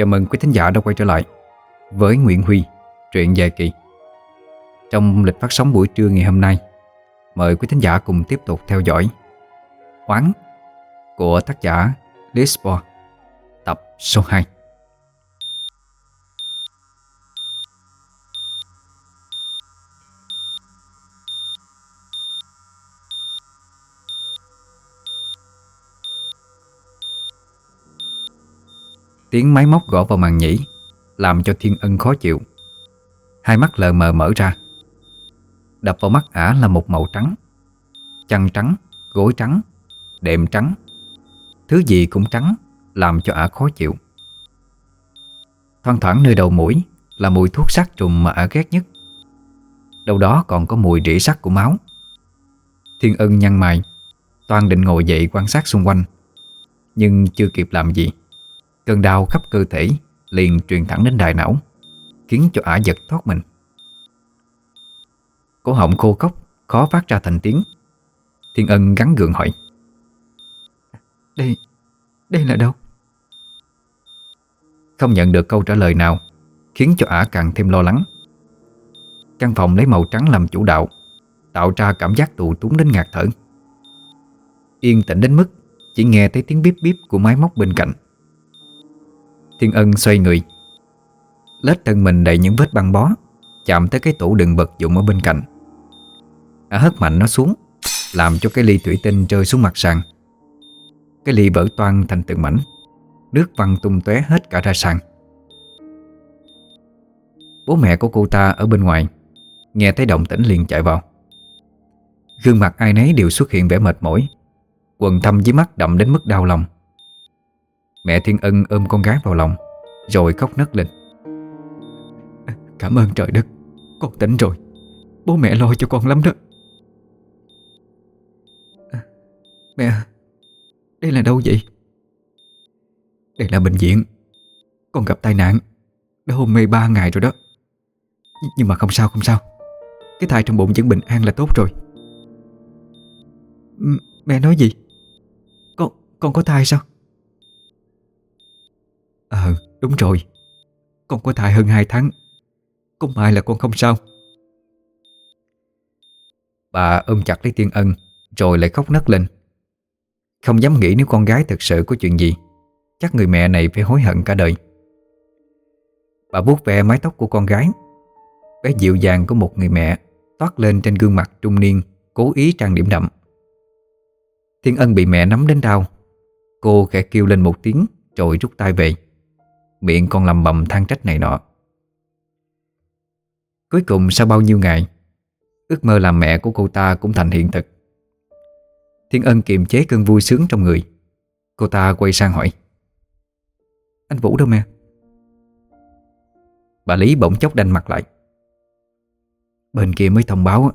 Chào mừng quý thính giả đã quay trở lại với Nguyễn Huy, truyện dài kỳ. Trong lịch phát sóng buổi trưa ngày hôm nay, mời quý thính giả cùng tiếp tục theo dõi Oán của tác giả Lisboa, tập số 2. Tiếng máy móc gõ vào màn nhĩ Làm cho Thiên Ân khó chịu. Hai mắt lờ mờ mở ra. Đập vào mắt ả là một màu trắng. Chăn trắng, gối trắng, đệm trắng. Thứ gì cũng trắng Làm cho ả khó chịu. Thoang thoảng nơi đầu mũi Là mùi thuốc sát trùng mà ả ghét nhất. Đâu đó còn có mùi rỉ sắt của máu. Thiên ân nhăn mày Toàn định ngồi dậy quan sát xung quanh. Nhưng chưa kịp làm gì Cơn đau khắp cơ thể liền truyền thẳng đến đại não Khiến cho ả giật thoát mình. Cổ họng khô khốc Khó phát ra thành tiếng. Thiên ân gắn gượng hỏi. Đây, đây là đâu? Không nhận được câu trả lời nào Khiến cho ả càng thêm lo lắng. Căn phòng lấy màu trắng làm chủ đạo Tạo ra cảm giác tù túng đến ngạt thở. Yên tĩnh đến mức Chỉ nghe thấy tiếng bíp bíp của máy móc bên cạnh Thiên Ân xoay người. Lết thân mình đầy những vết băng bó, Chạm tới cái tủ đựng vật dụng ở bên cạnh. Ả hất mạnh nó xuống, Làm cho cái ly thủy tinh rơi xuống mặt sàn. Cái ly vỡ toan thành từng mảnh, Nước văng tung tóe hết cả ra sàn. Bố mẹ của cô ta ở bên ngoài, Nghe thấy động tĩnh liền chạy vào. Gương mặt ai nấy đều xuất hiện vẻ mệt mỏi, Quần thâm dưới mắt đậm đến mức đau lòng. Mẹ Thiên Ân ôm con gái vào lòng, Rồi khóc nấc lên. Cảm ơn trời đất, Con tỉnh rồi. Bố mẹ lo cho con lắm đó. À, mẹ, Đây là đâu vậy? Đây là bệnh viện. Con gặp tai nạn Đã hôn mê 3 ngày rồi đó. Nhưng mà không sao không sao. Cái thai trong bụng vẫn bình an là tốt rồi. M, Mẹ nói gì? Con con có thai sao? Ờ đúng rồi. Con có thai hơn 2 tháng. Cũng may là con không sao. Bà ôm chặt lấy Tiên Ân, Rồi lại khóc nấc lên. Không dám nghĩ nếu con gái thật sự có chuyện gì, Chắc người mẹ này phải hối hận cả đời. Bà vuốt ve mái tóc của con gái. Bé dịu dàng của một người mẹ Toát lên trên gương mặt trung niên, Cố ý trang điểm đậm. Thiên Ân bị mẹ nắm đến đau. Cô khẽ kêu lên một tiếng, Rồi rút tay về. Miệng còn lầm bầm than trách này nọ. Cuối cùng sau bao nhiêu ngày, Ước mơ làm mẹ của cô ta cũng thành hiện thực. Thiên Ân kiềm chế cơn vui sướng trong người, Cô ta quay sang hỏi. Anh Vũ đâu mẹ? Bà Lý bỗng chốc đanh mặt lại. Bên kia mới thông báo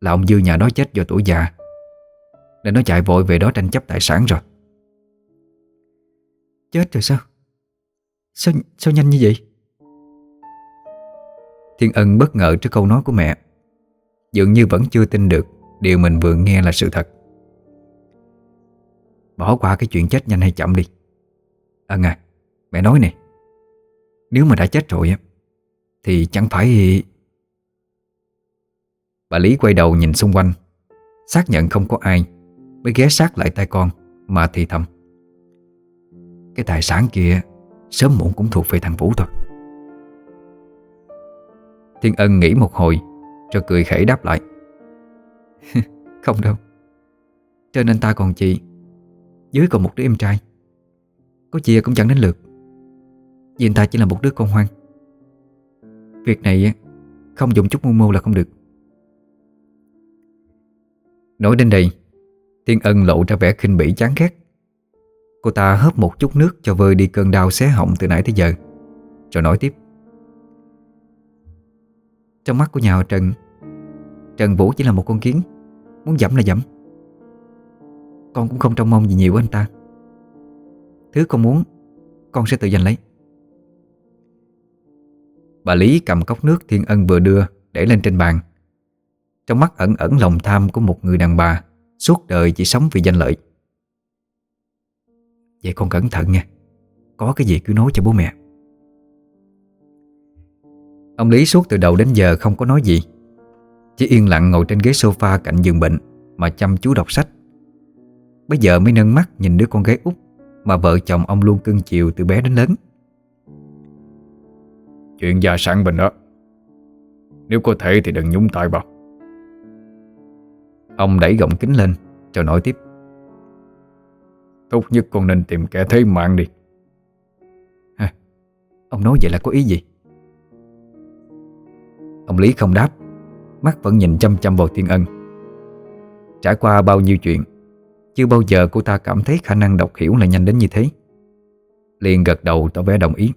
Là ông Dư nhà đó chết do tuổi già, Nên nó chạy vội về đó tranh chấp tài sản rồi. Chết rồi sao? Sao, sao nhanh như vậy? Thiên Ân bất ngờ trước câu nói của mẹ. Dường như vẫn chưa tin được Điều mình vừa nghe là sự thật. Bỏ qua cái chuyện chết nhanh hay chậm đi. Ân à Mẹ nói nè. Nếu mà đã chết rồi á Thì chẳng phải Bà Lý quay đầu nhìn xung quanh Xác nhận không có ai Mới ghé sát lại tay con Mà thì thầm. Cái tài sản kia Sớm muộn cũng thuộc về thằng Vũ thôi. Thiên Ân nghĩ một hồi, Rồi cười khẩy đáp lại. Không đâu. Trên anh ta còn chị, Dưới còn một đứa em trai. Có chị cũng chẳng đến lượt. Vì anh ta chỉ là một đứa con hoang. Việc này Không dùng chút mưu mô là không được. Nói đến đây, Thiên Ân lộ ra vẻ khinh bỉ chán ghét. Cô ta hớp một chút nước cho vơi đi cơn đau xé họng từ nãy tới giờ. Rồi nói tiếp. Trong mắt của nhà họ Trần Trần Vũ chỉ là một con kiến. Muốn dẫm là dẫm. Con cũng không trông mong gì nhiều của anh ta. Thứ con muốn, Con sẽ tự giành lấy. Bà Lý cầm cốc nước Thiên Ân vừa đưa Để lên trên bàn. Trong mắt ẩn ẩn lòng tham của một người đàn bà, Suốt đời chỉ sống vì danh lợi. Vậy con cẩn thận nha. Có cái gì cứ nói cho bố mẹ. Ông Lý suốt từ đầu đến giờ không có nói gì. Chỉ yên lặng ngồi trên ghế sofa cạnh giường bệnh Mà chăm chú đọc sách. Bây giờ mới nâng mắt nhìn đứa con gái út Mà vợ chồng ông luôn cưng chiều từ bé đến lớn. Chuyện gia sản mình đó Nếu có thể thì đừng nhúng tay vào. Ông đẩy gọng kính lên Rồi nói tiếp Tốt nhất con nên tìm kẻ thế mạng đi. Hả? Ông nói vậy là có ý gì? Ông Lý không đáp, Mắt vẫn nhìn chăm chăm vào Thiên Ân. Trải qua bao nhiêu chuyện, Chưa bao giờ cô ta cảm thấy khả năng đọc hiểu là nhanh đến như thế. Liền gật đầu tỏ vẻ đồng ý.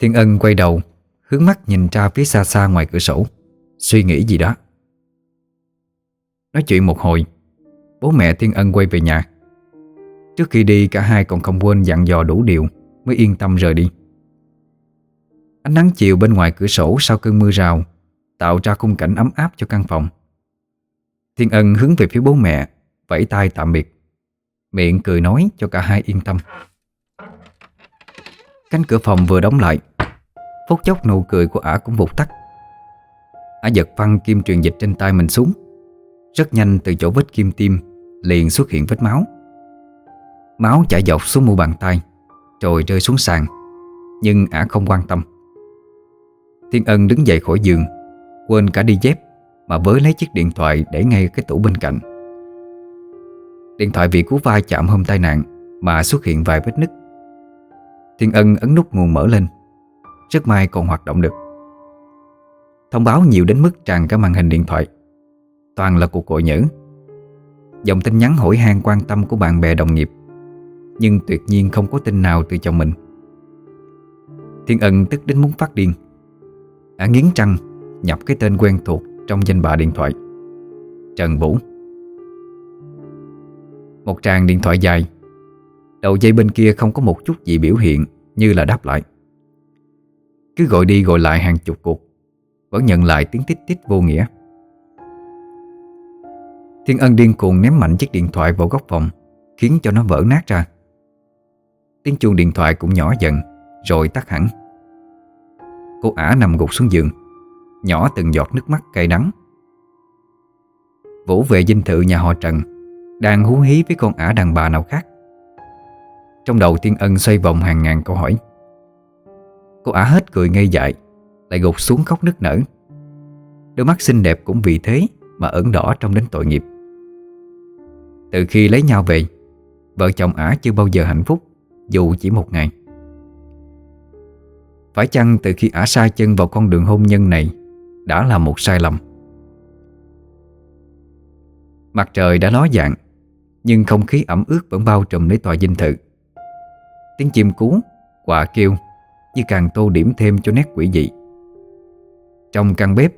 Thiên Ân quay đầu, Hướng mắt nhìn ra phía xa xa ngoài cửa sổ, Suy nghĩ gì đó. Nói chuyện một hồi Bố mẹ Thiên Ân quay về nhà. Trước khi đi, cả hai còn không quên dặn dò đủ điều, Mới yên tâm rời đi. Ánh nắng chiều bên ngoài cửa sổ sau cơn mưa rào, Tạo ra khung cảnh ấm áp cho căn phòng. Thiên Ân hướng về phía bố mẹ, Vẫy tay tạm biệt. Miệng cười nói cho cả hai yên tâm. Cánh cửa phòng vừa đóng lại, Phút chốc nụ cười của ả cũng vụt tắt. Ả giật phăng kim truyền dịch trên tay mình xuống, Rất nhanh từ chỗ vết kim tim Liền xuất hiện vết máu. Máu chảy dọc xuống mu bàn tay, Rồi rơi xuống sàn, Nhưng ả không quan tâm. Thiên Ân đứng dậy khỏi giường, Quên cả đi dép Mà với lấy chiếc điện thoại để ngay cái tủ bên cạnh. Điện thoại vì cú va chạm hôm tai nạn Mà xuất hiện vài vết nứt. Thiên Ân ấn nút nguồn mở lên, Rất may còn hoạt động được. Thông báo nhiều đến mức tràn cả màn hình điện thoại. Toàn là cuộc gọi nhỡ. Dòng tin nhắn hỏi han quan tâm của bạn bè đồng nghiệp. Nhưng tuyệt nhiên không có tin nào từ chồng mình. Thiên Ân tức đến muốn phát điên. Ả nghiến trăng Nhập cái tên quen thuộc trong danh bạ điện thoại. Trần Vũ. Một tràng điện thoại dài. Đầu dây bên kia không có một chút gì biểu hiện, Như là đáp lại. Cứ gọi đi gọi lại hàng chục cuộc. Vẫn nhận lại tiếng tít tít vô nghĩa. Thiên Ân điên cuồng ném mạnh chiếc điện thoại vào góc phòng, Khiến cho nó vỡ nát ra. Tiếng chuông điện thoại cũng nhỏ dần, Rồi tắt hẳn. Cô ả nằm gục xuống giường, Nhỏ từng giọt nước mắt cay đắng. Vũ về dinh thự nhà họ Trần, Đang hú hí với con ả đàn bà nào khác. Trong đầu Thiên Ân xoay vòng hàng ngàn câu hỏi. Cô ả hết cười ngây dại, Lại gục xuống khóc nức nở. Đôi mắt xinh đẹp cũng vì thế Mà ẩn đỏ trong đến tội nghiệp. Từ khi lấy nhau về Vợ chồng ả chưa bao giờ hạnh phúc Dù chỉ một ngày. Phải chăng từ khi ả sai chân vào con đường hôn nhân này Đã là một sai lầm? Mặt trời đã ló dạng Nhưng không khí ẩm ướt vẫn bao trùm lấy tòa dinh thự. Tiếng chim cú, quạ kêu Như càng tô điểm thêm cho nét quỷ dị. Trong căn bếp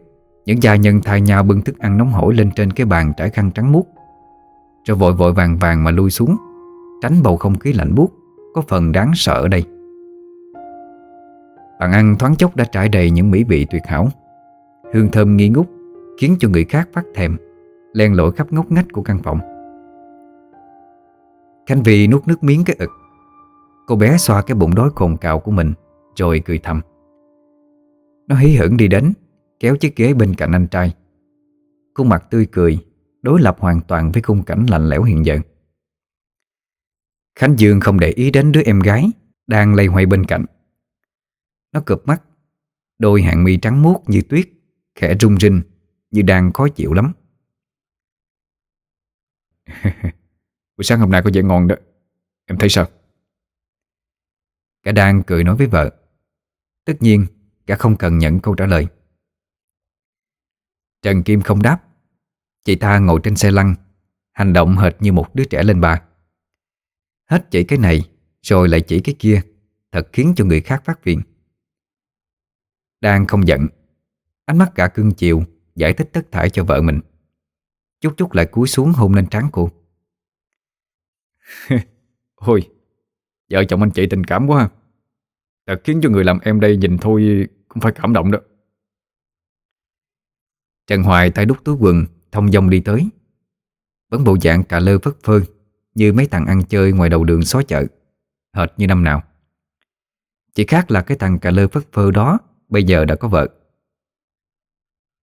Những gia nhân thay nhau bưng thức ăn nóng hổi lên trên cái bàn trải khăn trắng muốt. Rồi vội vội vàng vàng mà lui xuống. Tránh bầu không khí lạnh buốt, Có phần đáng sợ ở đây. Bàn ăn thoáng chốc đã trải đầy những mỹ vị tuyệt hảo. Hương thơm nghi ngút, Khiến cho người khác phát thèm, Len lỏi khắp ngóc ngách của căn phòng. Khánh Vy nuốt nước miếng cái ực. Cô bé xoa cái bụng đói cồn cào của mình, Rồi cười thầm. Nó hí hửng đi đến, Kéo chiếc ghế bên cạnh anh trai. Khuôn mặt tươi cười Đối lập hoàn toàn với khung cảnh lạnh lẽo hiện giờ. Khánh Dương không để ý đến đứa em gái Đang lây hoay bên cạnh. Nó cụp mắt, Đôi hàng mi trắng muốt như tuyết, Khẽ rung rinh Như đang khó chịu lắm. Buổi sáng hôm nay có vẻ ngon đó. Em thấy sao? Cả đang cười nói với vợ. Tất nhiên cả không cần nhận câu trả lời. Trần Kim không đáp. Chị ta ngồi trên xe lăn, Hành động hệt như một đứa trẻ lên ba Hết chỉ cái này, Rồi lại chỉ cái kia, Thật khiến cho người khác phát viện Đang không giận, Ánh mắt cả cưng chiều Giải thích tất thải cho vợ mình. Chút chút lại cúi xuống hôn lên trán cô. Ôi, Vợ chồng anh chị tình cảm quá ha. Thật khiến cho người làm em đây nhìn thôi Cũng phải cảm động đó. Trần Hoài tay đút túi quần Thông dong đi tới. Vẫn bộ dạng cà lơ phất phơ, Như mấy thằng ăn chơi ngoài đầu đường xó chợ. Hệt như năm nào. Chỉ khác là cái thằng cà lơ phất phơ đó Bây giờ đã có vợ.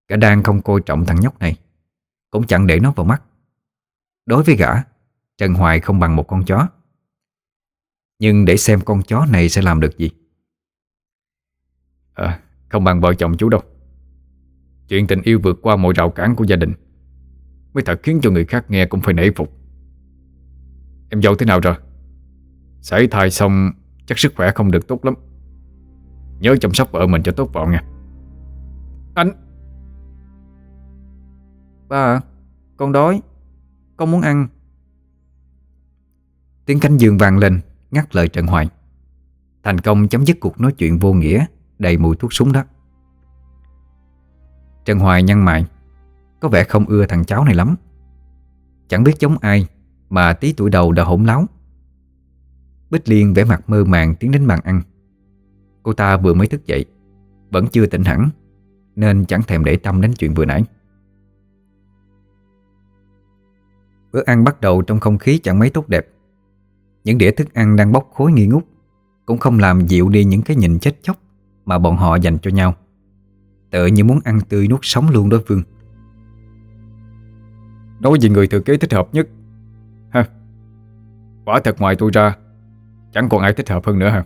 Cả đang không coi trọng thằng nhóc này. Cũng chẳng để nó vào mắt. Đối với gã, Trần Hoài không bằng một con chó. Nhưng để xem con chó này sẽ làm được gì? À không bằng vợ chồng chú đâu. Chuyện tình yêu vượt qua mọi rào cản của gia đình. Mới thật khiến cho người khác nghe cũng phải nể phục. Em dâu thế nào rồi? Sảy thai xong Chắc sức khỏe không được tốt lắm. Nhớ chăm sóc vợ mình cho tốt vào nha. Anh! Ba Con đói. Con muốn ăn. Tiếng cánh giường vang lên Ngắt lời Trần Hoài. Thành công chấm dứt cuộc nói chuyện vô nghĩa Đầy mùi thuốc súng đó. Trần Hoài nhăn mày có vẻ không ưa thằng cháu này lắm. Chẳng biết giống ai Mà tí tuổi đầu đã hỗn láo. Bích Liên vẻ mặt mơ màng tiến đến bàn ăn. Cô ta vừa mới thức dậy, Vẫn chưa tỉnh hẳn, Nên chẳng thèm để tâm đến chuyện vừa nãy. Bữa ăn bắt đầu trong không khí chẳng mấy tốt đẹp. Những đĩa thức ăn đang bốc khối nghi ngút Cũng không làm dịu đi những cái nhìn chết chóc Mà bọn họ dành cho nhau. Tự như muốn ăn tươi nuốt sống luôn đối phương. Nói về người thừa kế thích hợp nhất. Ha. Quả thật ngoài tôi ra, Chẳng còn ai thích hợp hơn nữa hả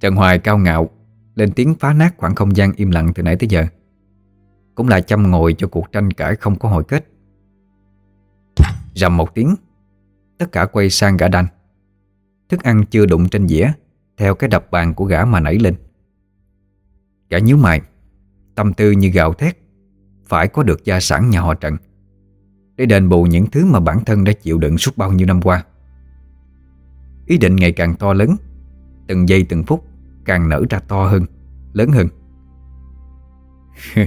Trần Hoài cao ngạo, Lên tiếng phá nát khoảng không gian im lặng từ nãy tới giờ. Cũng là chăm ngồi cho cuộc tranh cãi không có hồi kết. Rầm một tiếng, Tất cả quay sang gã đanh. Thức ăn chưa đụng trên dĩa, Theo cái đập bàn của gã mà nảy lên. Gã nhíu mày, Tâm tư như gạo thét. Phải có được gia sản nhà họ Trần. Để đền bù những thứ mà bản thân đã chịu đựng suốt bao nhiêu năm qua. Ý định ngày càng to lớn, Từng giây từng phút Càng nở ra to hơn, Lớn hơn.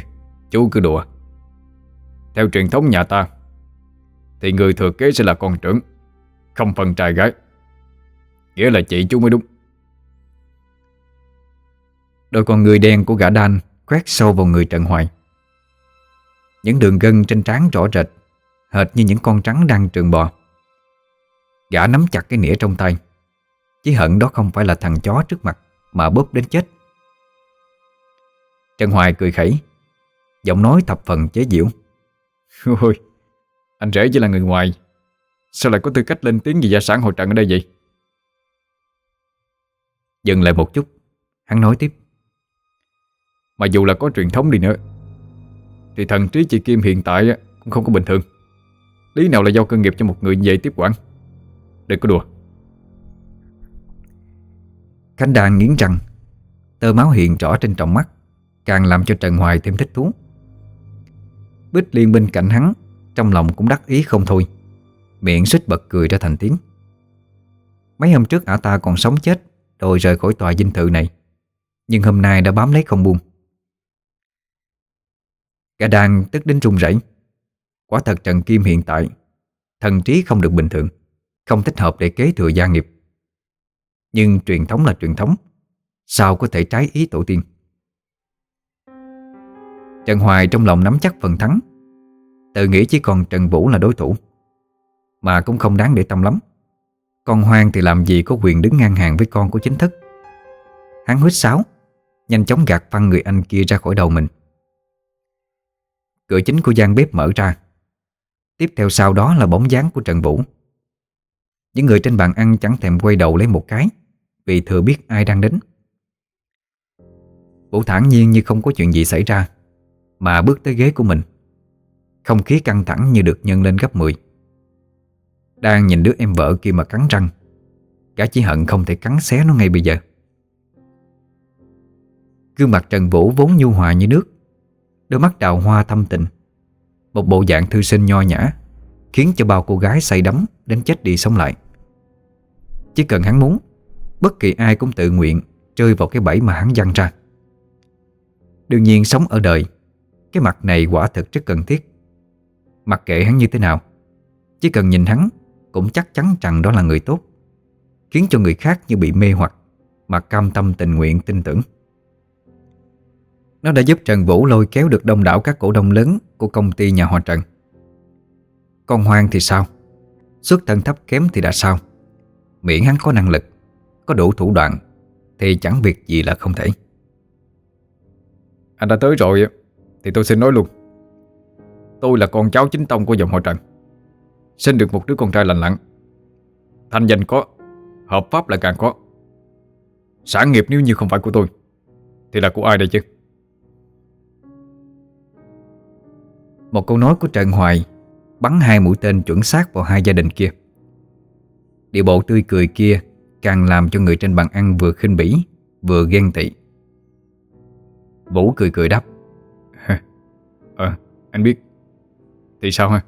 Chú cứ đùa. Theo truyền thống nhà ta, Thì người thừa kế sẽ là con trưởng, Không phần trai gái. Nghĩa là chị chú mới đúng. Đôi con người đen của gã đan Quét sâu vào người Trần Hoài. Những đường gân trên trán rõ rệt, Hệt như những con trắng đang trường bò. Gã nắm chặt cái nĩa trong tay. Chỉ hận đó không phải là thằng chó trước mặt Mà bóp đến chết. Trần Hoài cười khẩy, Giọng nói thập phần chế giễu. Ôi, Anh rể chỉ là người ngoài. Sao lại có tư cách lên tiếng về gia sản hội trận ở đây vậy? Dừng lại một chút, Hắn nói tiếp. Mà dù là có truyền thống đi nữa thì thần trí chị Kim hiện tại Cũng không có bình thường. Lý nào là do cơ nghiệp cho một người như vậy tiếp quản? Đừng có đùa. Khánh Đan nghiến răng. Tơ máu hiện rõ trên trọng mắt, Càng làm cho Trần Hoài thêm thích thú. Bích Liên bên cạnh hắn, Trong lòng cũng đắc ý không thôi. Miệng xích bật cười ra thành tiếng. Mấy hôm trước ả ta còn sống chết Rồi rời khỏi tòa dinh thự này. Nhưng hôm nay đã bám lấy không buông. Cả đàn tức đến run rẩy. Quả thật Trần Kim hiện tại, Thần trí không được bình thường, Không thích hợp để kế thừa gia nghiệp. Nhưng truyền thống là truyền thống, Sao có thể trái ý tổ tiên? Trần Hoài trong lòng nắm chắc phần thắng, Tự nghĩ chỉ còn Trần Vũ là đối thủ, Mà cũng không đáng để tâm lắm. Con hoang thì làm gì có quyền đứng ngang hàng với con của chính thức? Hắn huyết sáo, Nhanh chóng gạt phăng người anh kia ra khỏi đầu mình. Cửa chính của gian bếp mở ra. Tiếp theo sau đó là bóng dáng của Trần Vũ. Những người trên bàn ăn chẳng thèm quay đầu lấy một cái, Vì thừa biết ai đang đến. Vũ thản nhiên như không có chuyện gì xảy ra, Mà bước tới ghế của mình. Không khí căng thẳng như được nhân lên gấp 10 Đang nhìn đứa em vợ kia mà cắn răng Cả chỉ hận không thể cắn xé nó ngay bây giờ. Gương mặt Trần Vũ vốn nhu hòa như nước Đôi mắt đào hoa thâm tình. Một bộ dạng thư sinh nho nhã, Khiến cho bao cô gái say đắm Đến chết đi sống lại. Chỉ cần hắn muốn, Bất kỳ ai cũng tự nguyện Rơi vào cái bẫy mà hắn dăng ra. Đương nhiên sống ở đời, Cái mặt này quả thực rất cần thiết. Mặc kệ hắn như thế nào, Chỉ cần nhìn hắn Cũng chắc chắn rằng đó là người tốt, Khiến cho người khác như bị mê hoặc Mà cam tâm tình nguyện tin tưởng. Nó đã giúp Trần Vũ lôi kéo được đông đảo các cổ đông lớn Của công ty nhà họ Trần. Con Hoàng thì sao? Xuất thân thấp kém thì đã sao? Miễn hắn có năng lực, Có đủ thủ đoạn, Thì chẳng việc gì là không thể. Anh đã tới rồi Thì tôi xin nói luôn. Tôi là con cháu chính tông của dòng họ Trần. Sinh được một đứa con trai lành lặn. Thanh danh có, Hợp pháp là càng có. Sản nghiệp nếu như không phải của tôi, Thì là của ai đây chứ? Một câu nói của Trần Hoài Bắn hai mũi tên chuẩn xác vào hai gia đình kia. Điệu bộ tươi cười kia Càng làm cho người trên bàn ăn vừa khinh bỉ Vừa ghen tị. Vũ cười cười đáp Ờ, anh biết. Thì sao ha?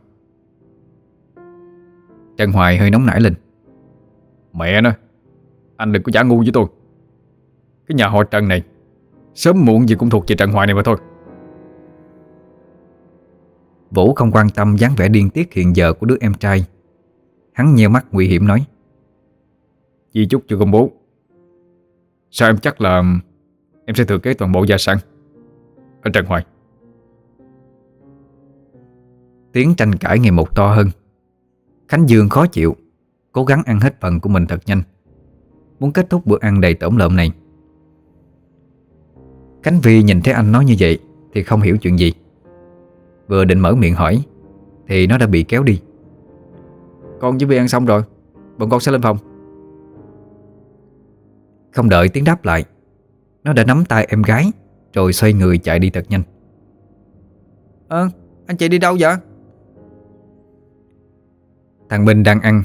Trần Hoài hơi nóng nảy lên. Mẹ nó Anh đừng có giả ngu với tôi. Cái nhà họ Trần này Sớm muộn gì cũng thuộc về Trần Hoài này mà thôi Vũ không quan tâm dáng vẻ điên tiết hiện giờ của đứa em trai. Hắn nheo mắt nguy hiểm nói. Di chúc chưa công bố. Sao em chắc là Em sẽ thừa kế toàn bộ gia sản? Anh Trần Hoài. Tiếng tranh cãi ngày một to hơn. Khánh Dương khó chịu Cố gắng ăn hết phần của mình thật nhanh. Muốn kết thúc bữa ăn đầy tổm lợm này. Khánh Vi nhìn thấy anh nói như vậy Thì không hiểu chuyện gì Vừa định mở miệng hỏi Thì nó đã bị kéo đi. Con với Vi ăn xong rồi Bọn con sẽ lên phòng. Không đợi tiếng đáp lại Nó đã nắm tay em gái Rồi xoay người chạy đi thật nhanh. Ờ anh chị đi đâu vậy? Thằng Minh đang ăn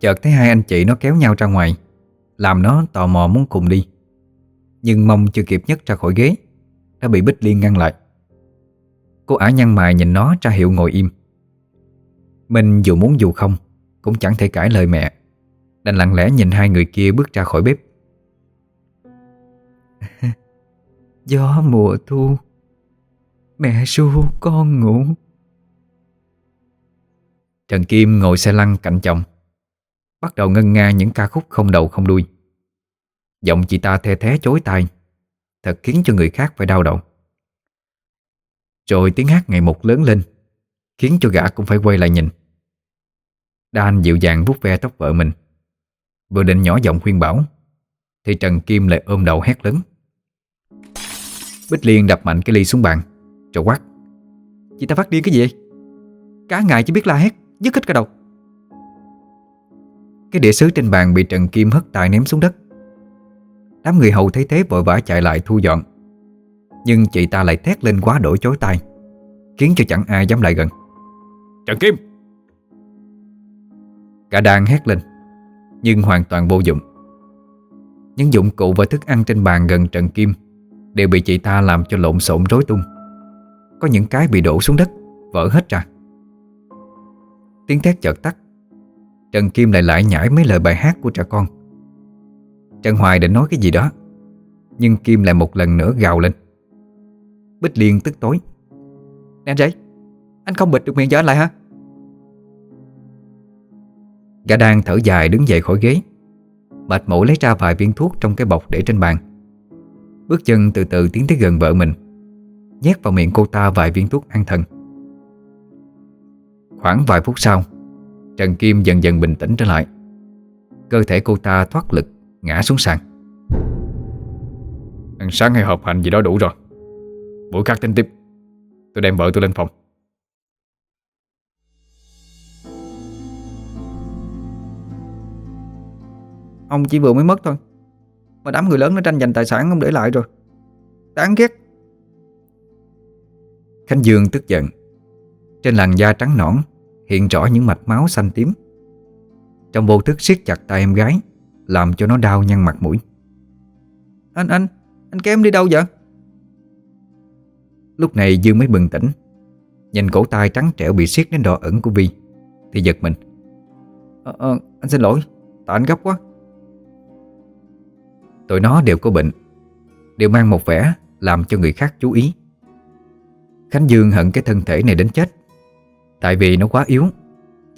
Chợt thấy hai anh chị nó kéo nhau ra ngoài Làm nó tò mò muốn cùng đi. Nhưng mong chưa kịp nhấc ra khỏi ghế Đã bị Bích Liên ngăn lại Cô ả nhăn mày nhìn nó ra hiệu ngồi im. Minh dù muốn dù không, Cũng chẳng thể cãi lời mẹ, Đành lặng lẽ nhìn hai người kia bước ra khỏi bếp. Gió mùa thu, Mẹ ru con ngủ. Trần Kim ngồi xe lăn cạnh chồng, Bắt đầu ngân nga những ca khúc không đầu không đuôi. Giọng chị ta the thế chối tai, Thật khiến cho người khác phải đau đầu. Rồi tiếng hát ngày một lớn lên, Khiến cho gã cũng phải quay lại nhìn. Đan dịu dàng vuốt ve tóc vợ mình. Vừa định nhỏ giọng khuyên bảo, Thì Trần Kim lại ôm đầu hét lớn. Bích Liên đập mạnh cái ly xuống bàn, Rồi quát. Chị ta phát điên cái gì vậy? Cả ngày chỉ biết la hét Dứt hết cả đầu. Cái đĩa sứ trên bàn bị Trần Kim hất tài ném xuống đất. Đám người hầu thấy thế vội vã chạy lại thu dọn. Nhưng chị ta lại thét lên quá đổi chối tai Khiến cho chẳng ai dám lại gần. Trần Kim! Cả đàn hét lên Nhưng hoàn toàn vô dụng. Những dụng cụ và thức ăn trên bàn gần Trần Kim Đều bị chị ta làm cho lộn xộn rối tung. Có những cái bị đổ xuống đất Vỡ hết ra. Tiếng thét chợt tắt Trần Kim lại lại nhảy mấy lời bài hát của trẻ con. Trần Hoài định nói cái gì đó Nhưng Kim lại một lần nữa gào lên Bích liền tức tối. Nè anh rể Anh không bịt được miệng cho anh lại hả? Gã đang thở dài đứng dậy khỏi ghế. Mệt mỏi lấy ra vài viên thuốc trong cái bọc để trên bàn. Bước chân từ từ tiến tới gần vợ mình. Nhét vào miệng cô ta vài viên thuốc an thần. Khoảng vài phút sau, Trần Kim dần dần bình tĩnh trở lại. Cơ thể cô ta thoát lực, Ngã xuống sàn. Ăn sáng hay họp hành gì đó đủ rồi. Buổi khác tính tiếp. Tôi đem vợ tôi lên phòng. Ông chỉ vừa mới mất thôi. Mà đám người lớn nó tranh giành tài sản ông để lại rồi. Đáng ghét. Khánh Dương tức giận. Trên làn da trắng nõn Hiện rõ những mạch máu xanh tím. Trong vô thức siết chặt tay em gái Làm cho nó đau nhăn mặt mũi. Anh anh Anh kéo em đi đâu vậy Lúc này Dương mới bừng tỉnh. Nhìn cổ tay trắng trẻo bị siết đến đỏ ẩn của Vi Thì giật mình. À, à, Anh xin lỗi Tại anh gấp quá. Tụi nó đều có bệnh Đều mang một vẻ Làm cho người khác chú ý. Khánh Dương hận cái thân thể này đến chết Tại vì nó quá yếu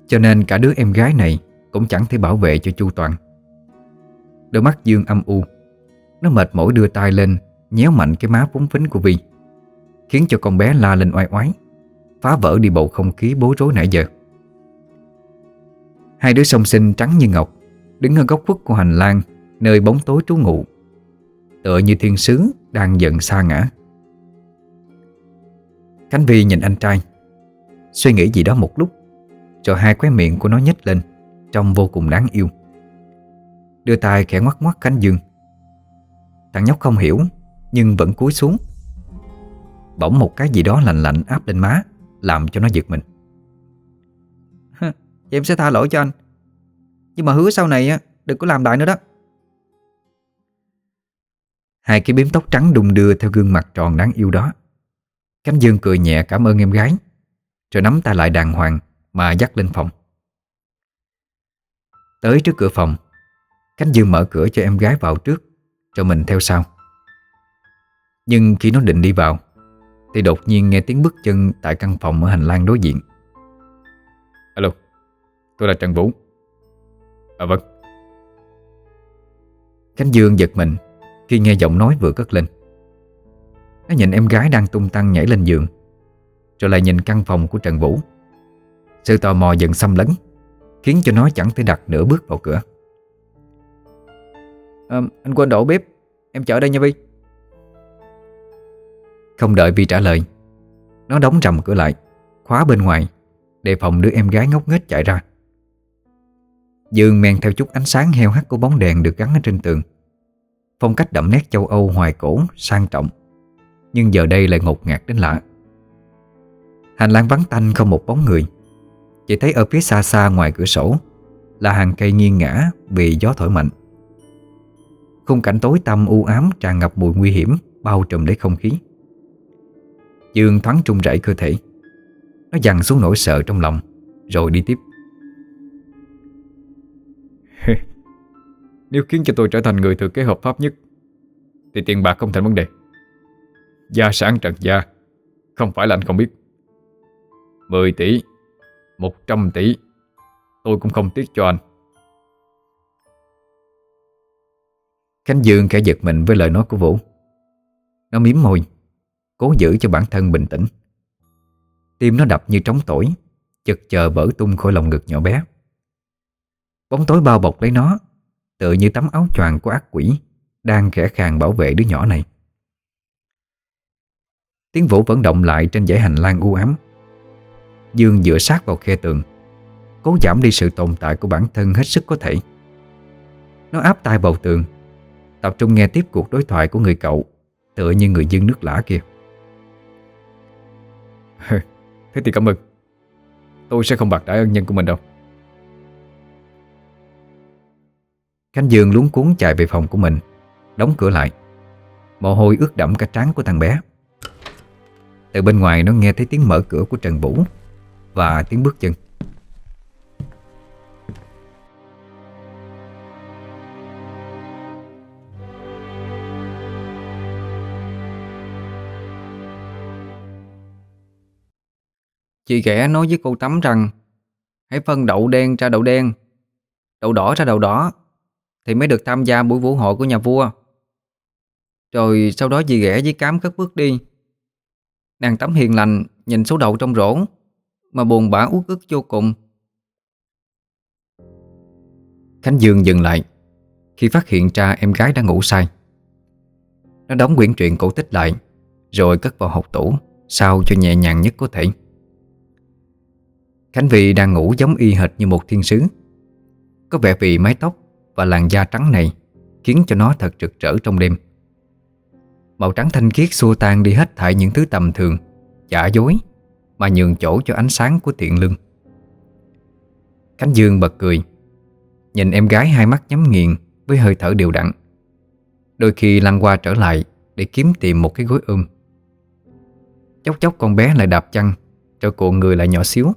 Cho nên cả đứa em gái này Cũng chẳng thể bảo vệ cho chu toàn. Đôi mắt Dương âm u Nó mệt mỏi đưa tay lên Nhéo mạnh cái má phúng phính của Vi. Khiến cho con bé la lên oai oái, Phá vỡ đi bầu không khí bối rối nãy giờ. Hai đứa song sinh trắng như ngọc, Đứng ở góc khuất của hành lang, Nơi bóng tối trú ngụ, Tựa như thiên sứ đang giận xa ngã. Khánh Vi nhìn anh trai, Suy nghĩ gì đó một lúc, Rồi hai khóe miệng của nó nhếch lên, Trông vô cùng đáng yêu. Đưa tay khẽ ngoắt ngoắt Khánh Dương. Thằng nhóc không hiểu, Nhưng vẫn cúi xuống Bỗng một cái gì đó lạnh lạnh áp lên má, Làm cho nó giật mình. Vậy em sẽ tha lỗi cho anh. Nhưng mà hứa sau này á, Đừng có làm đại nữa đó. Hai cái bím tóc trắng đung đưa Theo gương mặt tròn đáng yêu đó. Cánh Dương cười nhẹ cảm ơn em gái, Rồi nắm tay lại đàng hoàng Mà dắt lên phòng. Tới trước cửa phòng, Cánh Dương mở cửa cho em gái vào trước Rồi mình theo sau. Nhưng khi nó định đi vào thì đột nhiên nghe tiếng bước chân Tại căn phòng ở hành lang đối diện. Alo Tôi là Trần Vũ. À vâng. Khánh Dương giật mình Khi nghe giọng nói vừa cất lên. Nó nhìn em gái đang tung tăng nhảy lên giường Rồi lại nhìn căn phòng của Trần Vũ. Sự tò mò dần xâm lấn Khiến cho nó chẳng thể đặt nửa bước vào cửa. À, Anh quên đổ bếp Em chở đây nha Vi không đợi Vi trả lời. Nó đóng rầm cửa lại Khóa bên ngoài Đề phòng đứa em gái ngốc nghếch chạy ra. Dương men theo chút ánh sáng heo hắt của bóng đèn được gắn ở trên tường. Phong cách đậm nét châu Âu hoài cổ, sang trọng Nhưng giờ đây lại ngột ngạt đến lạ. Hành lang vắng tanh không một bóng người. Chỉ thấy ở phía xa xa ngoài cửa sổ Là hàng cây nghiêng ngã vì gió thổi mạnh. Khung cảnh tối tăm u ám tràn ngập mùi nguy hiểm Bao trùm lấy không khí. Dương thoáng trung rẩy cơ thể. Nó dằn xuống nỗi sợ trong lòng, Rồi đi tiếp. Nếu khiến cho tôi trở thành người thừa kế hợp pháp nhất, Thì tiền bạc không thành vấn đề. Gia sản trần gia, Không phải là anh không biết. 10 tỷ 100 tỷ, Tôi cũng không tiếc cho anh. Khánh Dương kẻ giật mình với lời nói của Vũ. Nó miếm môi. Cố giữ cho bản thân bình tĩnh. Tim nó đập như trống tổi Chật chờ vỡ tung khỏi lòng ngực nhỏ bé. Bóng tối bao bọc lấy nó, Tựa như tấm áo choàng của ác quỷ Đang khẽ khàng bảo vệ đứa nhỏ này. Tiếng Vũ vẫn động lại trên dãy hành lang u ám. Dương dựa sát vào khe tường, Cố giảm đi sự tồn tại của bản thân hết sức có thể. Nó áp tai vào tường, Tập trung nghe tiếp cuộc đối thoại của người cậu, Tựa như người dân nước lã kia. Thế thì cảm ơn. Tôi sẽ không bạc đãi ân nhân của mình đâu. Khánh Dương luống cuốn chạy về phòng của mình, Đóng cửa lại. Mồ hôi ướt đẫm cả trán của thằng bé. Từ bên ngoài nó nghe thấy tiếng mở cửa của Trần Vũ Và tiếng bước chân. Chị ghẻ nói với cô Tắm rằng, Hãy phân đậu đen ra đậu đen, Đậu đỏ ra đậu đỏ, Thì mới được tham gia buổi vũ hội của nhà vua. Rồi sau đó dì ghẻ với cám cất bước đi. Nàng Tắm hiền lành, Nhìn số đậu trong rổ, Mà buồn bã uất ức vô cùng. Khánh Dương dừng lại Khi phát hiện ra em gái đã ngủ say. Nó đóng quyển truyện cổ tích lại, Rồi cất vào hộp tủ, Sao cho nhẹ nhàng nhất có thể. Khánh Vy đang ngủ giống y hệt như một thiên sứ. Có vẻ vì mái tóc và làn da trắng này Khiến cho nó thật rực rỡ trong đêm. Màu trắng thanh khiết xua tan đi hết thảy những thứ tầm thường, Giả dối, Mà nhường chỗ cho ánh sáng của tiện lưng Khánh Dương bật cười, Nhìn em gái hai mắt nhắm nghiền Với hơi thở đều đặn. Đôi khi lăn qua trở lại Để kiếm tìm một cái gối ôm. Chốc chốc con bé lại đạp chăn, Rồi cuộn người lại nhỏ xíu.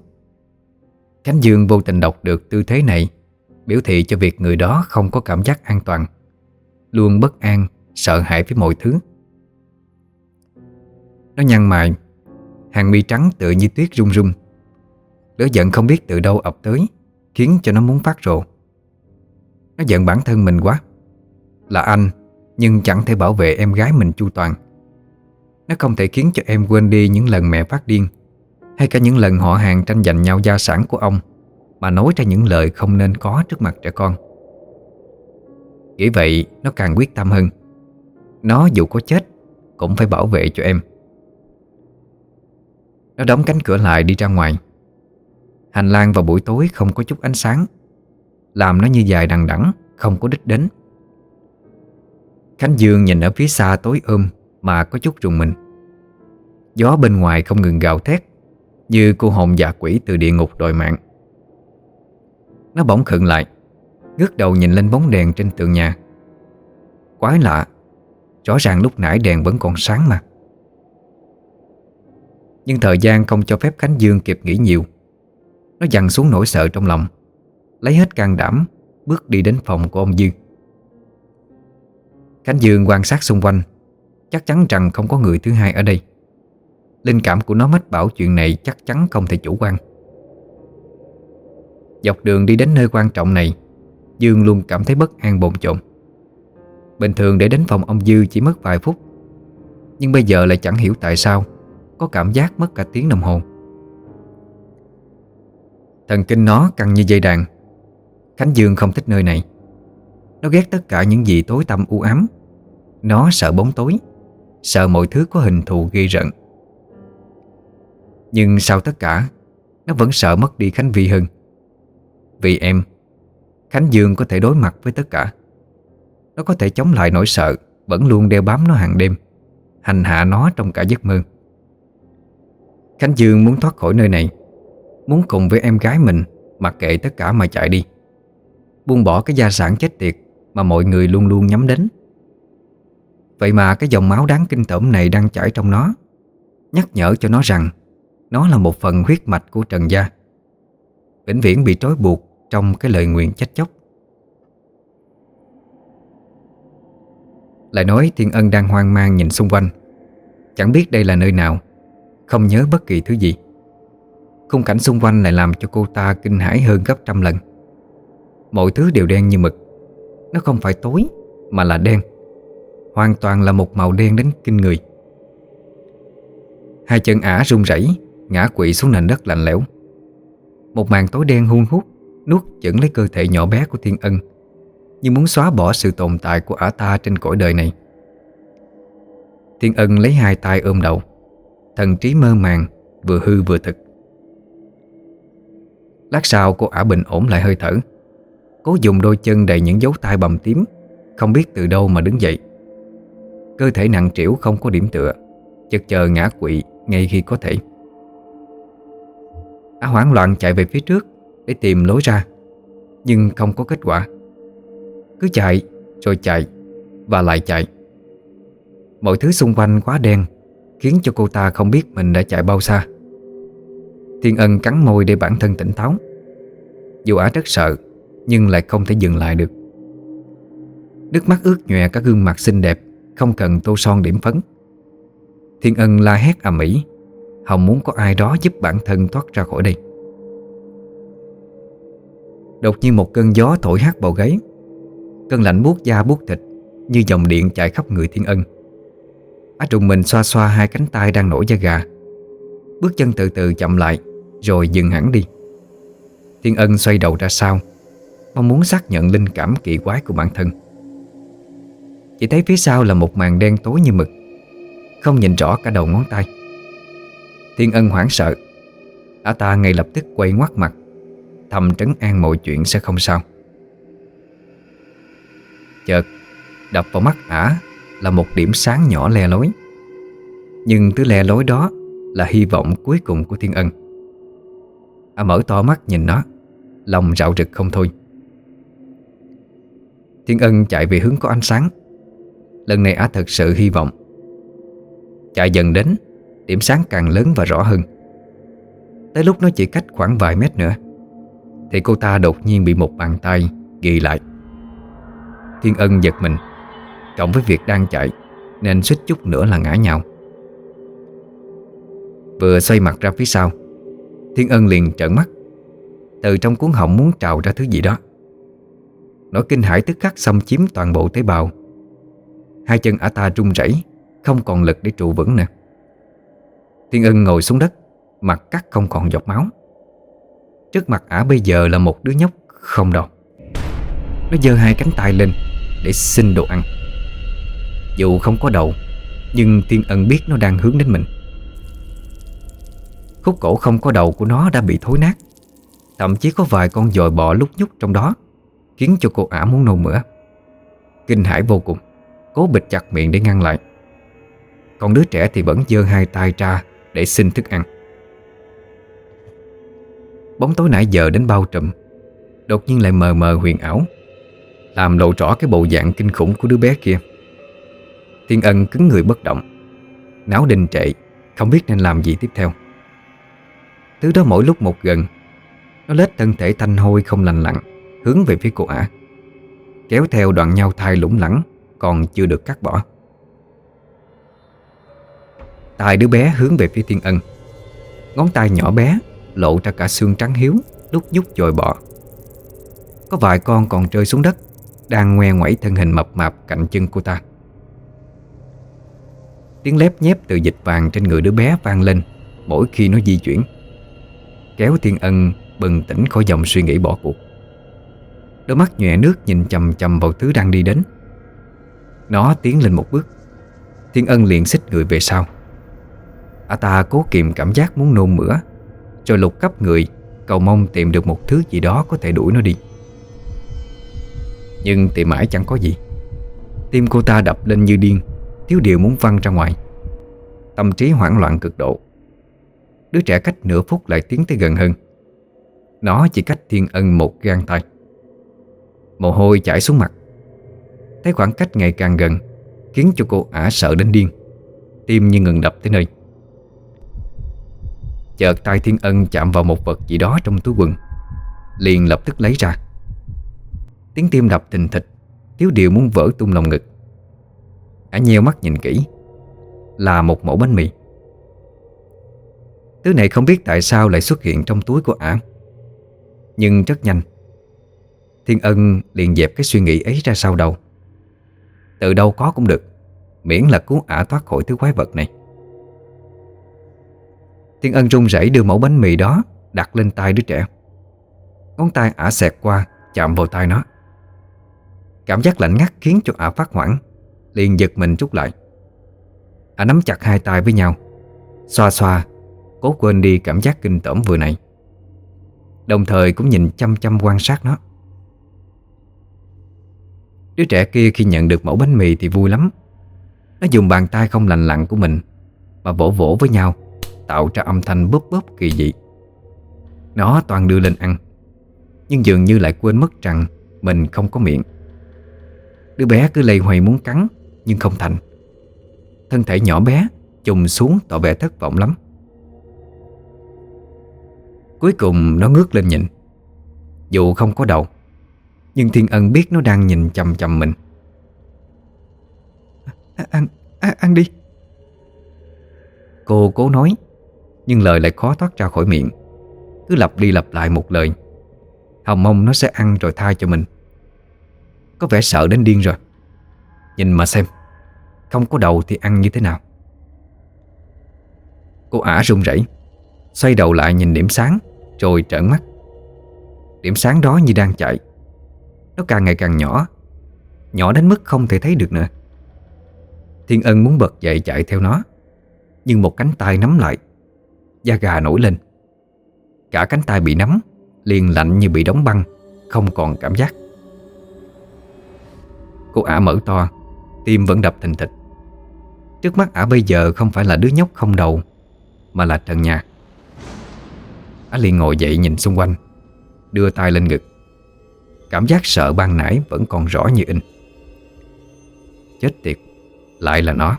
Khánh Dương vô tình đọc được tư thế này Biểu thị cho việc người đó không có cảm giác an toàn. Luôn bất an, sợ hãi với mọi thứ. Nó nhăn mày Hàng mi trắng tựa như tuyết rung rung. Lửa giận không biết từ đâu ập tới Khiến cho nó muốn phát rồ. Nó giận bản thân mình quá. Là anh Nhưng chẳng thể bảo vệ em gái mình chu toàn. Nó không thể khiến cho em quên đi những lần mẹ phát điên hay cả những lần họ hàng tranh giành nhau gia sản của ông, Mà nói ra những lời không nên có trước mặt trẻ con. Nghĩ vậy, nó càng quyết tâm hơn. Nó dù có chết, Cũng phải bảo vệ cho em. Nó đóng cánh cửa lại đi ra ngoài. Hành lang vào buổi tối không có chút ánh sáng. Làm nó như dài đằng đẵng, Không có đích đến. Khánh Dương nhìn ở phía xa tối ôm Mà có chút rùng mình. Gió bên ngoài không ngừng gào thét. Như cô hồn dạ quỷ từ địa ngục đòi mạng. Nó bỗng khựng lại, Ngước đầu nhìn lên bóng đèn trên tường nhà. Quái lạ, Rõ ràng lúc nãy đèn vẫn còn sáng mà. Nhưng thời gian không cho phép Khánh Dương kịp nghĩ nhiều. Nó dằn xuống nỗi sợ trong lòng, Lấy hết can đảm, Bước đi đến phòng của ông Dương Khánh Dương quan sát xung quanh, Chắc chắn rằng không có người thứ hai ở đây. Linh cảm của nó mách bảo chuyện này chắc chắn không thể chủ quan. Dọc đường đi đến nơi quan trọng này, Dương luôn cảm thấy bất an bồn chồn. Bình thường để đến phòng ông Dư chỉ mất vài phút, Nhưng bây giờ lại chẳng hiểu tại sao Có cảm giác mất cả tiếng đồng hồ. Thần kinh nó căng như dây đàn. Khánh Dương không thích nơi này. Nó ghét tất cả những gì tối tăm u ám. Nó sợ bóng tối, Sợ mọi thứ có hình thù gây rợn. Nhưng sau tất cả, Nó vẫn sợ mất đi Khánh Vi hơn. Vì em, Khánh Dương có thể đối mặt với tất cả. Nó có thể chống lại nỗi sợ, Vẫn luôn đeo bám nó hàng đêm, Hành hạ nó trong cả giấc mơ. Khánh Dương muốn thoát khỏi nơi này, Muốn cùng với em gái mình Mặc kệ tất cả mà chạy đi. Buông bỏ cái gia sản chết tiệt Mà mọi người luôn luôn nhắm đến. Vậy mà cái dòng máu đáng kinh tởm này đang chảy trong nó, Nhắc nhở cho nó rằng nó là một phần huyết mạch của Trần Gia. Vĩnh viễn bị trói buộc Trong cái lời nguyện chết chóc. Lại nói Thiên Ân đang hoang mang nhìn xung quanh. Chẳng biết đây là nơi nào, Không nhớ bất kỳ thứ gì. Khung cảnh xung quanh lại làm cho cô ta kinh hãi hơn gấp trăm lần. Mọi thứ đều đen như mực. Nó không phải tối, Mà là đen. Hoàn toàn là một màu đen đến kinh người. Hai chân ả run rẩy Ngã quỵ xuống nền đất lạnh lẽo. Một màn tối đen hun hút, Nuốt chửng lấy cơ thể nhỏ bé của Thiên Ân, Như muốn xóa bỏ sự tồn tại của ả ta trên cõi đời này. Thiên Ân lấy hai tay ôm đầu, Thần trí mơ màng, Vừa hư vừa thực. Lát sau, cô ả bình ổn lại hơi thở. Cố dùng đôi chân đầy những dấu tay bầm tím, Không biết từ đâu mà đứng dậy. Cơ thể nặng trĩu không có điểm tựa, Chật chờ ngã quỵ ngay khi có thể. Á hoảng loạn chạy về phía trước Để tìm lối ra, Nhưng không có kết quả. Cứ chạy, rồi chạy, Và lại chạy. Mọi thứ xung quanh quá đen, Khiến cho cô ta không biết mình đã chạy bao xa. Thiên Ân cắn môi để bản thân tỉnh táo. Dù Á rất sợ, Nhưng lại không thể dừng lại được. Nước mắt ướt nhòe các gương mặt xinh đẹp, Không cần tô son điểm phấn. Thiên Ân la hét ầm ĩ. Hồng muốn có ai đó giúp bản thân thoát ra khỏi đây. Đột nhiên một cơn gió thổi hát vào gáy. Cơn lạnh buốt da buốt thịt, Như dòng điện chạy khắp người Thiên Ân. Á trùng mình xoa xoa hai cánh tay đang nổi da gà. Bước chân từ từ chậm lại, Rồi dừng hẳn đi. Thiên Ân xoay đầu ra sau, Mong muốn xác nhận linh cảm kỳ quái của bản thân. Chỉ thấy phía sau là một màn đen tối như mực, Không nhìn rõ cả đầu ngón tay. Thiên Ân hoảng sợ. Ả ta ngay lập tức quay ngoắt mặt. Thầm trấn an mọi chuyện sẽ không sao. Chợt, Đập vào mắt ả Là một điểm sáng nhỏ le lối. Nhưng thứ le lối đó Là hy vọng cuối cùng của Thiên Ân. Ả mở to mắt nhìn nó, Lòng rạo rực không thôi. Thiên Ân chạy về hướng có ánh sáng. Lần này Ả thật sự hy vọng. Chạy dần đến Điểm sáng càng lớn và rõ hơn. Tới lúc nó chỉ cách khoảng vài mét nữa, Thì cô ta đột nhiên bị một bàn tay ghi lại. Thiên ân giật mình Cộng với việc đang chạy, Nên suýt chút nữa là ngã nhào. Vừa xoay mặt ra phía sau, Thiên ân liền trợn mắt. Từ trong cuốn họng muốn trào ra thứ gì đó. Nỗi kinh hãi tức khắc xâm chiếm toàn bộ tế bào. Hai chân ả ta run rẩy, Không còn lực để trụ vững nè Thiên ân ngồi xuống đất, Mặt cắt không còn giọt máu. Trước mặt ả bây giờ là một đứa nhóc không đâu. Nó giơ hai cánh tay lên để xin đồ ăn. Dù không có đầu, Nhưng Thiên Ân biết nó đang hướng đến mình. Khúc cổ không có đầu của nó đã bị thối nát. Thậm chí có vài con dòi bọ lúc nhúc trong đó, Khiến cho cô ả muốn nôn mửa. Kinh hãi vô cùng, Cố bịt chặt miệng để ngăn lại. Còn đứa trẻ thì vẫn giơ hai tay ra để xin thức ăn. Bóng tối nãy giờ đến bao trùm, Đột nhiên lại mờ mờ huyền ảo, Làm lộ rõ cái bộ dạng kinh khủng của đứa bé kia. Thiên ân cứng người bất động, Náo đình trệ, Không biết nên làm gì tiếp theo. Thứ đó mỗi lúc một gần, Nó lết thân thể thanh hôi không lành lặn, Hướng về phía cô ả, Kéo theo đoạn nhau thai lủng lẳng, Còn chưa được cắt bỏ tay đứa bé hướng về phía thiên ân. Ngón tay nhỏ bé Lộ ra cả xương trắng hiếu Đúc nhúc dồi bọ. Có vài con còn rơi xuống đất, Đang ngoe ngoẩy thân hình mập mạp cạnh chân cô ta. Tiếng lép nhép từ dịch vàng trên người đứa bé vang lên Mỗi khi nó di chuyển, Kéo thiên ân bừng tỉnh khỏi dòng suy nghĩ bỏ cuộc. Đôi mắt nhòe nước nhìn chầm chầm vào thứ đang đi đến. Nó tiến lên một bước, Thiên ân liền xích người về sau. Ả ta cố kiềm cảm giác muốn nôn mửa, Rồi lục khắp người, Cầu mong tìm được một thứ gì đó có thể đuổi nó đi. Nhưng tìm mãi chẳng có gì. Tim cô ta đập lên như điên, Thiếu điều muốn văng ra ngoài. Tâm trí hoảng loạn cực độ. Đứa trẻ cách nửa phút lại tiến tới gần hơn. Nó chỉ cách thiên ân một gang tay. Mồ hôi chảy xuống mặt. Thấy khoảng cách ngày càng gần, Khiến cho cô ả sợ đến điên. Tim như ngừng đập tới nơi. Chợt tay thiên ân chạm vào một vật gì đó trong túi quần. Liền lập tức lấy ra. Tiếng tim đập thình thịch Thiếu điều muốn vỡ tung lòng ngực. Ả nheo mắt nhìn kỹ, Là một mẫu bánh mì. Thứ này không biết tại sao lại xuất hiện trong túi của ả. Nhưng rất nhanh, Thiên Ân liền dẹp cái suy nghĩ ấy ra sau đầu. Từ đâu có cũng được, Miễn là cứu ả thoát khỏi thứ quái vật này. Thiên Ân run rẩy đưa mẫu bánh mì đó Đặt lên tay đứa trẻ. Ngón tay ả xẹt qua, Chạm vào tay nó. Cảm giác lạnh ngắt khiến cho ả phát hoảng, Liền giật mình rút lại. Ả nắm chặt hai tay với nhau. Xoa xoa, Cố quên đi cảm giác kinh tởm vừa này Đồng thời cũng nhìn chăm chăm quan sát nó. Đứa trẻ kia khi nhận được mẫu bánh mì thì vui lắm. Nó dùng bàn tay không lành lặn của mình Mà vỗ vỗ với nhau. Tạo ra âm thanh bóp bóp kỳ dị. Nó toàn đưa lên ăn Nhưng dường như lại quên mất rằng Mình không có miệng. Đứa bé cứ lây hoay muốn cắn Nhưng không thành. Thân thể nhỏ bé Trùng xuống tỏ vẻ thất vọng lắm. Cuối cùng nó ngước lên nhìn. Dù không có đầu Nhưng Thiên Ân biết nó đang nhìn chầm chầm mình. Ăn, ăn, ăn đi. Cô cố nói nhưng lời lại khó thoát ra khỏi miệng. Cứ lặp đi lặp lại một lời. Hồng mong nó sẽ ăn rồi tha cho mình. Có vẻ sợ đến điên rồi. Nhìn mà xem, Không có đầu thì ăn như thế nào? Cô ả run rẩy, Xoay đầu lại nhìn điểm sáng, Rồi trợn mắt. Điểm sáng đó như đang chạy. Nó càng ngày càng nhỏ Nhỏ đến mức không thể thấy được nữa. Thiên ân muốn bật dậy chạy theo nó, Nhưng một cánh tay nắm lại Da gà nổi lên. Cả cánh tay bị nắm, Liền lạnh như bị đóng băng, Không còn cảm giác. Cô ả mở to, Tim vẫn đập thình thịch. Trước mắt ả bây giờ không phải là đứa nhóc không đầu, Mà là trần nhà. Ả liền ngồi dậy nhìn xung quanh, Đưa tay lên ngực. Cảm giác sợ ban nãy vẫn còn rõ như in. Chết tiệt, Lại là nó.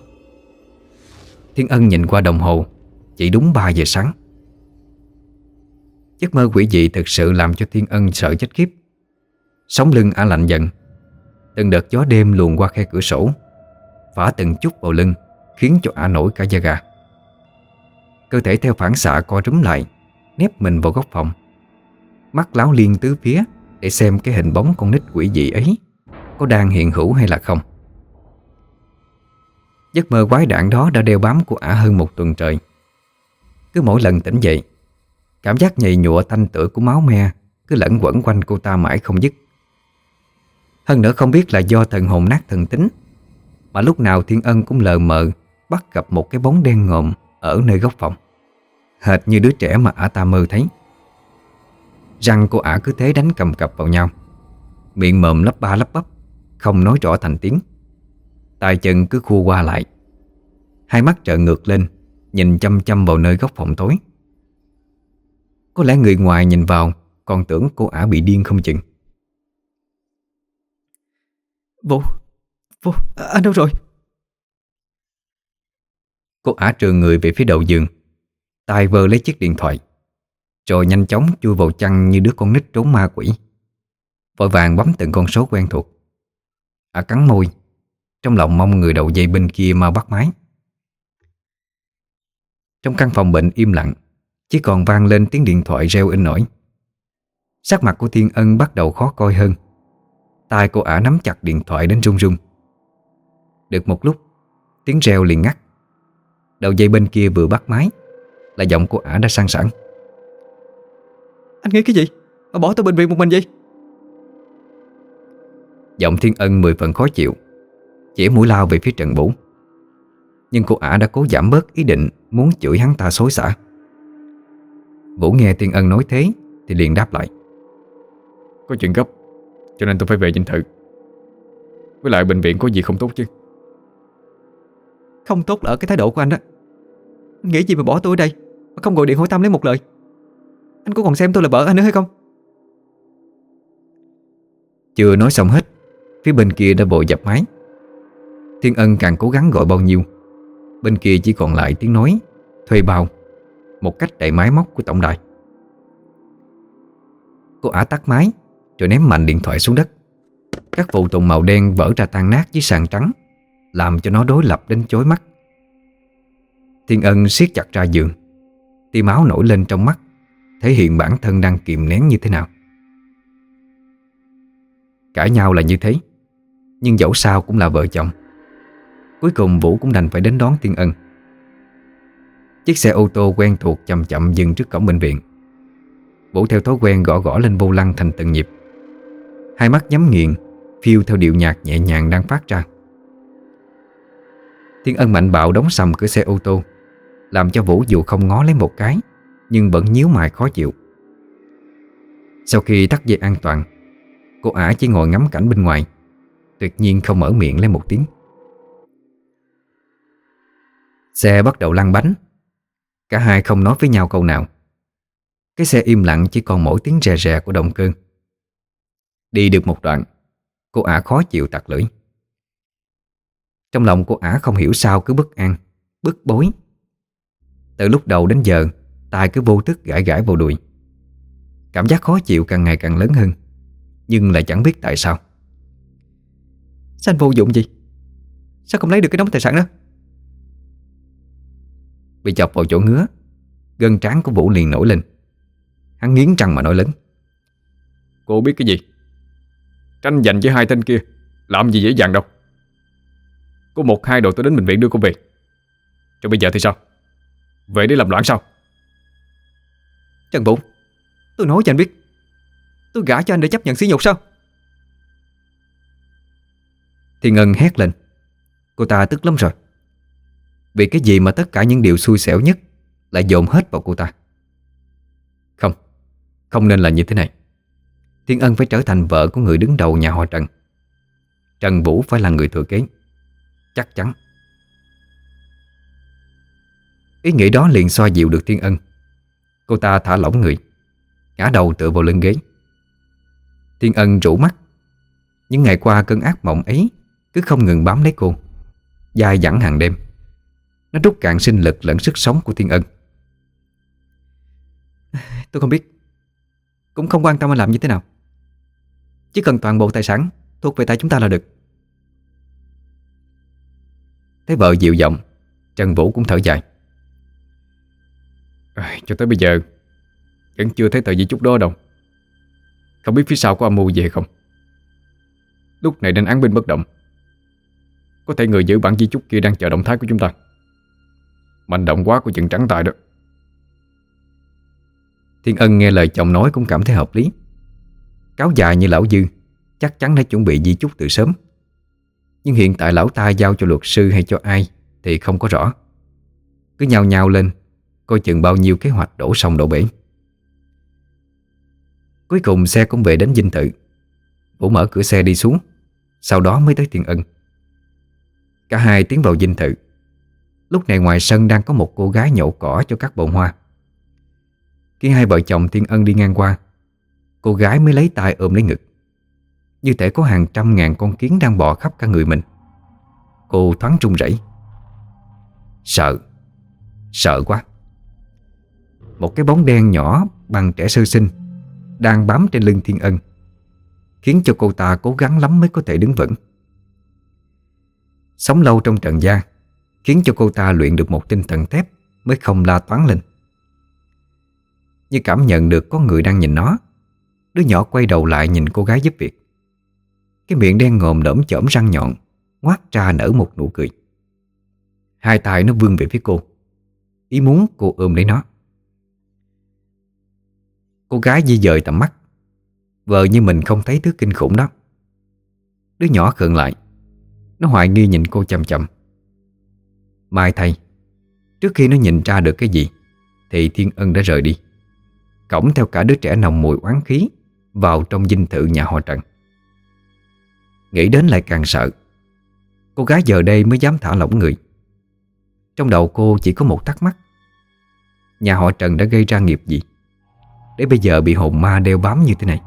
Thiên Ân nhìn qua đồng hồ chỉ đúng 3 giờ sáng. Giấc mơ quỷ dị thực sự làm cho Thiên Ân sợ chết khiếp. Sống lưng ả lạnh dần. Từng đợt gió đêm luồn qua khe cửa sổ, Phả từng chút vào lưng, Khiến cho ả nổi cả da gà. Cơ thể theo phản xạ co rúm lại, Nép mình vào góc phòng. Mắt láo liên tứ phía Để xem cái hình bóng con nít quỷ dị ấy Có đang hiện hữu hay là không. Giấc mơ quái đản đó đã đeo bám của ả hơn một tuần trời. Cứ mỗi lần tỉnh dậy, Cảm giác nhầy nhụa thanh tưởi của máu me Cứ lẫn quẩn quanh cô ta mãi không dứt. Hơn nữa không biết là do thần hồn nát thần tính, Mà lúc nào Thiên Ân cũng lờ mờ Bắt gặp một cái bóng đen ngộm Ở nơi góc phòng. Hệt như đứa trẻ mà ả ta mơ thấy. Răng của ả cứ thế đánh cầm cập vào nhau. Miệng mồm lắp ba lắp bắp, Không nói rõ thành tiếng. Tay chân cứ khu qua lại. Hai mắt trợn ngược lên Nhìn chăm chăm vào nơi góc phòng tối. Có lẽ người ngoài nhìn vào Còn tưởng cô ả bị điên không chừng. Vô, vô, anh đâu rồi? Cô ả trường người về phía đầu giường tay vơ lấy chiếc điện thoại Rồi nhanh chóng chui vào chăn như đứa con nít trốn ma quỷ. Vội vàng bấm từng con số quen thuộc. Ả cắn môi Trong lòng mong người đầu dây bên kia mau bắt máy Trong căn phòng bệnh im lặng Chỉ còn vang lên tiếng điện thoại reo in nổi. Sắc mặt của Thiên Ân bắt đầu khó coi hơn. Tay cô ả nắm chặt điện thoại đến run run. Được một lúc Tiếng reo liền ngắt. Đầu dây bên kia vừa bắt máy Là giọng của ả đã sang sẵn Anh nghĩ cái gì? Mà bỏ tôi bệnh viện một mình vậy? Giọng Thiên Ân mười phần khó chịu Chỉ mũi lao về phía Trần Vũ Nhưng cô ả đã cố giảm bớt ý định Muốn chửi hắn ta xối xả. Vũ nghe Thiên Ân nói thế Thì liền đáp lại. Có chuyện gấp Cho nên tôi phải về dinh thự. Với lại bệnh viện có gì không tốt chứ? Không tốt là ở cái thái độ của anh đó. Anh nghĩ gì mà bỏ tôi ở đây? Mà không gọi điện hỏi thăm lấy một lời. Anh có còn xem tôi là vợ anh nữa hay không? Chưa nói xong hết Phía bên kia đã vội dập máy. Thiên Ân càng cố gắng gọi bao nhiêu Bên kia chỉ còn lại tiếng nói, Thuê bao, Một cách đầy máy móc của tổng đài. Cô ả tắt máy, Rồi ném mạnh điện thoại xuống đất. Các phụ tùng màu đen vỡ ra tan nát dưới sàn trắng, Làm cho nó đối lập đến chối mắt. Thiên Ân siết chặt ra giường, Tia máu nổi lên trong mắt, Thể hiện bản thân đang kìm nén như thế nào. Cãi nhau là như thế, Nhưng dẫu sao cũng là vợ chồng. Cuối cùng Vũ cũng đành phải đến đón Tiên Ân. Chiếc xe ô tô quen thuộc chậm chậm dừng trước cổng bệnh viện. Vũ theo thói quen gõ gõ lên vô lăng thành từng nhịp. Hai mắt nhắm nghiền, Phiêu theo điệu nhạc nhẹ nhàng đang phát ra. Thiên Ân mạnh bạo đóng sầm cửa xe ô tô, Làm cho Vũ dù không ngó lấy một cái, Nhưng vẫn nhíu mày khó chịu. Sau khi tắt dây an toàn, Cô ả chỉ ngồi ngắm cảnh bên ngoài, Tuyệt nhiên không mở miệng lên một tiếng. Xe bắt đầu lăn bánh. Cả hai không nói với nhau câu nào. Cái xe im lặng chỉ còn mỗi tiếng rè rè của động cơ. Đi được một đoạn, Cô ả khó chịu tặc lưỡi. Trong lòng cô ả không hiểu sao cứ bất an, Bức bối. Từ lúc đầu đến giờ tay cứ vô thức gãi gãi vào đùi. Cảm giác khó chịu càng ngày càng lớn hơn, Nhưng lại chẳng biết tại sao. Sao anh vô dụng gì Sao không lấy được cái đống tài sản đó? Bị chọc vào chỗ ngứa. Gân trán của Vũ liền nổi lên. Hắn nghiến răng mà nói lớn. Cô biết cái gì? Tranh giành với hai tên kia Làm gì dễ dàng đâu. Có một hai đội tôi đến bệnh viện đưa cô về. Rồi bây giờ thì sao? Về để làm loạn sao? Trần Vũ Tôi nói cho anh biết. Tôi gả cho anh để chấp nhận sỉ nhục sao? Thì Ngân hét lên. Cô ta tức lắm rồi vì cái gì mà tất cả những điều xui xẻo nhất Lại dồn hết vào cô ta? Không Không nên là như thế này. Thiên Ân phải trở thành vợ của người đứng đầu nhà họ Trần. Trần Vũ phải là người thừa kế. Chắc chắn. Ý nghĩ đó liền xoa dịu được Thiên Ân. Cô ta thả lỏng người, Ngã đầu tựa vào lưng ghế. Thiên Ân rủ mắt. Những ngày qua cơn ác mộng ấy Cứ không ngừng bám lấy cô Dài dẳng hàng đêm. Nó rút cạn sinh lực lẫn sức sống của Thiên Ân. Tôi không biết. Cũng không quan tâm anh làm như thế nào. Chỉ cần toàn bộ tài sản Thuộc về tay chúng ta là được. Thấy vợ dịu giọng Trần Vũ cũng thở dài. À, Cho tới bây giờ Vẫn chưa thấy tờ di chúc đó đâu. Không biết phía sau có âm mưu gì hay không. Lúc này nên án binh bất động. Có thể người giữ bản di chúc kia đang chờ động thái của chúng ta Mạnh động quá của chừng trắng tài đó. Thiên Ân nghe lời chồng nói cũng cảm thấy hợp lý. Cáo dài như lão dư, Chắc chắn đã chuẩn bị di chúc từ sớm. Nhưng hiện tại lão ta giao cho luật sư hay cho ai Thì không có rõ. Cứ nhào nhào lên, Coi chừng bao nhiêu kế hoạch đổ sông đổ bể. Cuối cùng xe cũng về đến dinh thự Vũ mở cửa xe đi xuống, Sau đó mới tới Thiên Ân. Cả hai tiến vào dinh thự Lúc này ngoài sân đang có một cô gái nhổ cỏ cho các bồn hoa. Khi hai vợ chồng Thiên Ân đi ngang qua, Cô gái mới lấy tay ôm lấy ngực. Như thể có hàng trăm ngàn con kiến đang bò khắp cả người mình. Cô thoáng run rẩy. Sợ Sợ quá. Một cái bóng đen nhỏ bằng trẻ sơ sinh Đang bám trên lưng Thiên Ân, Khiến cho cô ta cố gắng lắm mới có thể đứng vững. Sống lâu trong trần gian Khiến cho cô ta luyện được một tinh thần thép Mới không la toán lên. Như cảm nhận được có người đang nhìn nó, Đứa nhỏ quay đầu lại nhìn cô gái giúp việc. Cái miệng đen ngồm đẫm chởm răng nhọn Ngoát ra nở một nụ cười. Hai tay nó vươn về phía cô. Ý muốn cô ôm lấy nó. Cô gái di dời tầm mắt. Vợ như mình không thấy thứ kinh khủng đó. Đứa nhỏ khựng lại. Nó hoài nghi nhìn cô chầm chầm Mai thay. Trước khi nó nhìn ra được cái gì, Thì Thiên Ân đã rời đi. Cổng theo cả đứa trẻ nồng mùi oán khí Vào trong dinh thự nhà họ Trần. Nghĩ đến lại càng sợ. Cô gái giờ đây mới dám thả lỏng người. Trong đầu cô chỉ có một thắc mắc. Nhà họ Trần đã gây ra nghiệp gì? Để bây giờ bị hồn ma đeo bám như thế này.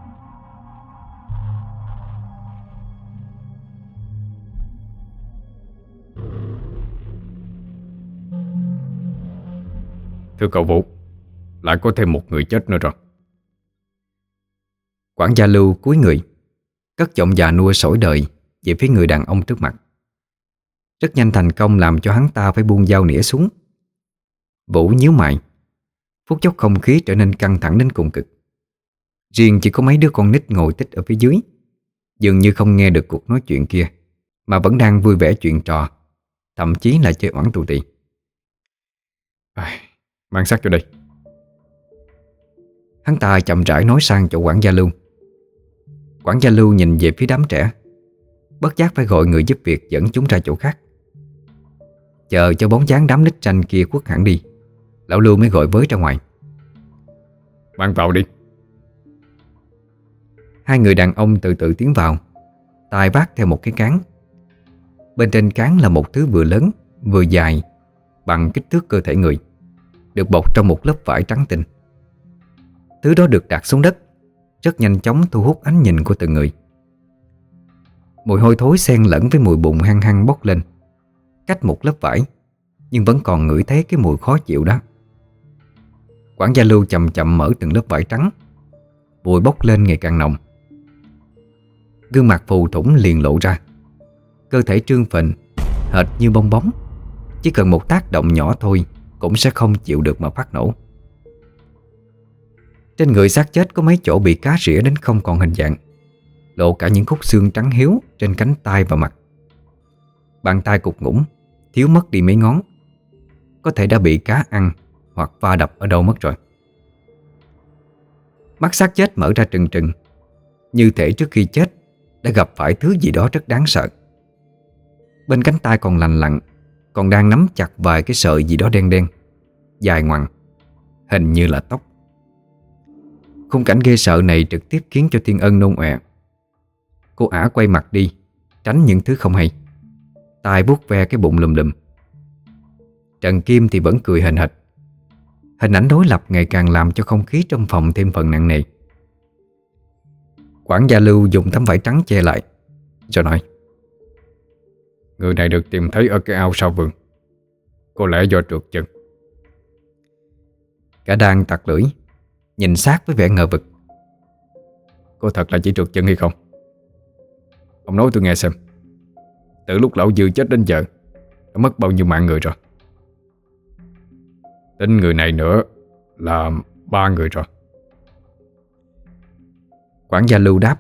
Thưa cậu Vũ, Lại có thêm một người chết nữa rồi. Quản gia lưu cúi người, Cất giọng già nua sổi đời Về phía người đàn ông trước mặt. Rất nhanh thành công làm cho hắn ta Phải buông dao nĩa xuống. Vũ nhíu mày, Phút chốc không khí trở nên căng thẳng đến cùng cực. Riêng chỉ có mấy đứa con nít ngồi tích ở phía dưới, Dường như không nghe được cuộc nói chuyện kia, Mà vẫn đang vui vẻ chuyện trò, Thậm chí là chơi oán tù tì. Mang xác cho đây. Hắn ta chậm rãi nói sang chỗ quản gia Lưu. Quản gia Lưu nhìn về phía đám trẻ. Bất giác phải gọi người giúp việc dẫn chúng ra chỗ khác. Chờ cho bóng dáng đám nít tranh kia quất hẳn đi Lão Lưu mới gọi với ra ngoài. Mang vào đi. Hai người đàn ông từ từ tiến vào tay vác theo một cái cán. Bên trên cán là một thứ vừa lớn Vừa dài Bằng kích thước cơ thể người được bọc trong một lớp vải trắng tinh. Thứ đó được đặt xuống đất, Rất nhanh chóng thu hút ánh nhìn của từng người. Mùi hôi thối xen lẫn với mùi bụng hăng hăng bốc lên, Cách một lớp vải, Nhưng vẫn còn ngửi thấy cái mùi khó chịu đó. Quản gia lưu chậm chậm mở từng lớp vải trắng Mùi bốc lên ngày càng nồng. Gương mặt phù thủng liền lộ ra, Cơ thể trương phình, Hệt như bong bóng, Chỉ cần một tác động nhỏ thôi cũng sẽ không chịu được mà phát nổ. Trên người xác chết có mấy chỗ bị cá rỉa đến không còn hình dạng, Lộ cả những khúc xương trắng hiếu Trên cánh tay và mặt. Bàn tay cục ngủng, Thiếu mất đi mấy ngón. Có thể đã bị cá ăn Hoặc va đập ở đâu mất rồi. Mắt xác chết mở ra trừng trừng, Như thể trước khi chết Đã gặp phải thứ gì đó rất đáng sợ. Bên cánh tay còn lành lặn còn đang nắm chặt vài cái sợi gì đó đen đen, Dài ngoằng, Hình như là tóc. Khung cảnh ghê sợ này trực tiếp khiến cho Thiên Ân nôn ọe. Cô ả quay mặt đi, Tránh những thứ không hay. Tay vuốt ve cái bụng lùm lùm. Trần Kim thì vẫn cười hình hệt. Hình ảnh đối lập ngày càng làm cho không khí trong phòng thêm phần nặng nề. Quản gia Lưu dùng tấm vải trắng che lại, Rồi nói Người này được tìm thấy ở cái ao sau vườn. Có lẽ do trượt chân. Cả đang tặc lưỡi, Nhìn sát với vẻ ngờ vực. Cô thật là chỉ trượt chân hay không? Ông nói tôi nghe xem. Từ lúc lão dư chết đến giờ, Đã mất bao nhiêu mạng người rồi? Tính người này nữa Là ba người rồi. Quản gia Lưu đáp.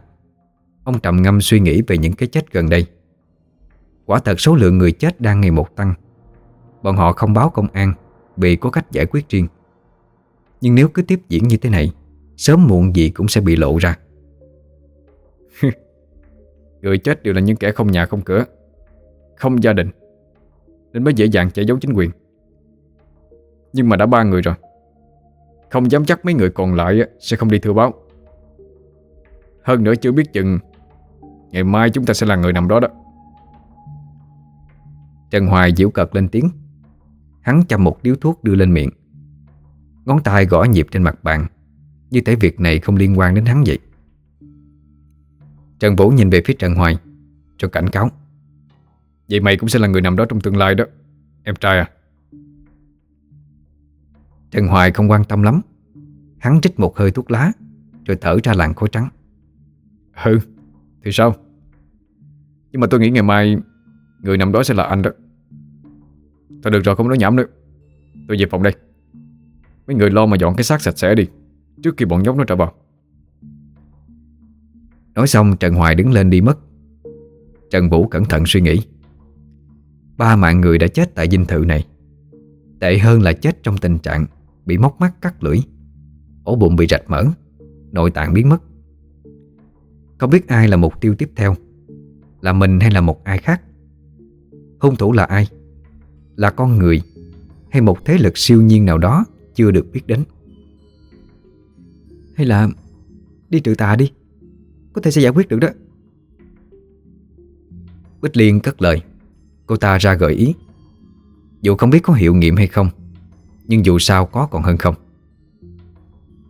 Ông trầm ngâm suy nghĩ về những cái chết gần đây. Quả thật số lượng người chết đang ngày một tăng. Bọn họ không báo công an Vì có cách giải quyết riêng. Nhưng nếu cứ tiếp diễn như thế này, Sớm muộn gì cũng sẽ bị lộ ra. Người chết đều là những kẻ không nhà không cửa, Không gia đình, Nên mới dễ dàng che giấu chính quyền. Nhưng mà đã ba người rồi, Không dám chắc mấy người còn lại Sẽ không đi thưa báo. Hơn nữa chưa biết chừng Ngày mai chúng ta sẽ là người nằm đó đó. Trần Hoài diễu cợt lên tiếng. Hắn chăm một điếu thuốc đưa lên miệng. Ngón tay gõ nhịp trên mặt bàn Như thể việc này không liên quan đến hắn vậy. Trần Vũ nhìn về phía Trần Hoài Cho cảnh cáo. Vậy mày cũng sẽ là người nằm đó trong tương lai đó, Em trai à. Trần Hoài không quan tâm lắm. Hắn trích một hơi thuốc lá, Rồi thở ra làn khói trắng. Ừ Thì sao? Nhưng mà tôi nghĩ ngày mai Người nằm đó sẽ là anh đó. Thôi được rồi, không nói nhảm nữa. Tôi về phòng đây. Mấy người lo mà dọn cái xác sạch sẽ đi, Trước khi bọn nhóc nó trở vào Nói xong, Trần Hoài đứng lên đi mất. Trần Vũ cẩn thận suy nghĩ. Ba mạng người đã chết tại dinh thự này. Tệ hơn là chết trong tình trạng Bị móc mắt cắt lưỡi. Ổ bụng bị rạch mở Nội tạng biến mất. Không biết ai là mục tiêu tiếp theo. Là mình hay là một ai khác? Hung thủ là ai? Là con người Hay một thế lực siêu nhiên nào đó Chưa được biết đến? Hay là Đi trừ tà đi, Có thể sẽ giải quyết được đó. Bích Liên cất lời. Cô ta ra gợi ý. Dù không biết có hiệu nghiệm hay không, Nhưng dù sao có còn hơn không.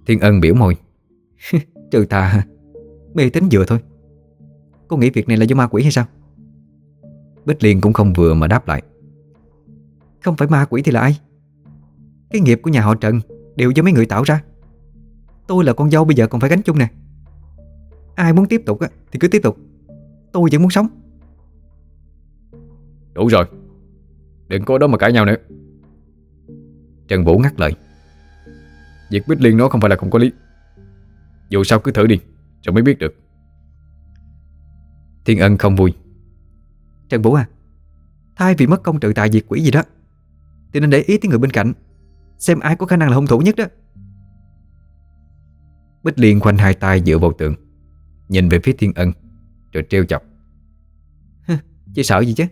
Thiên Ân biểu môi. Trừ tà hả? Mê tính vừa thôi. Cô nghĩ việc này là do ma quỷ hay sao? Bích Liên cũng không vừa mà đáp lại. Không phải ma quỷ thì là ai? Cái nghiệp của nhà họ Trần Đều do mấy người tạo ra. Tôi là con dâu bây giờ còn phải gánh chung nè. Ai muốn tiếp tục thì cứ tiếp tục. Tôi vẫn muốn sống. Đủ rồi. Đừng có đó mà cãi nhau nữa. Trần Vũ ngắt lời. Việc Bích Liên nó không phải là không có lý. Dù sao cứ thử đi Rồi mới biết được. Thiên Ân không vui Trần Vũ à Thay vì mất công trừ tài diệt quỷ gì đó, Thì nên để ý tới người bên cạnh, Xem ai có khả năng là hung thủ nhất đó. Bích Liên khoanh hai tay dựa vào tượng Nhìn về phía Thiên Ân, Rồi trêu chọc. Chị sợ gì chứ?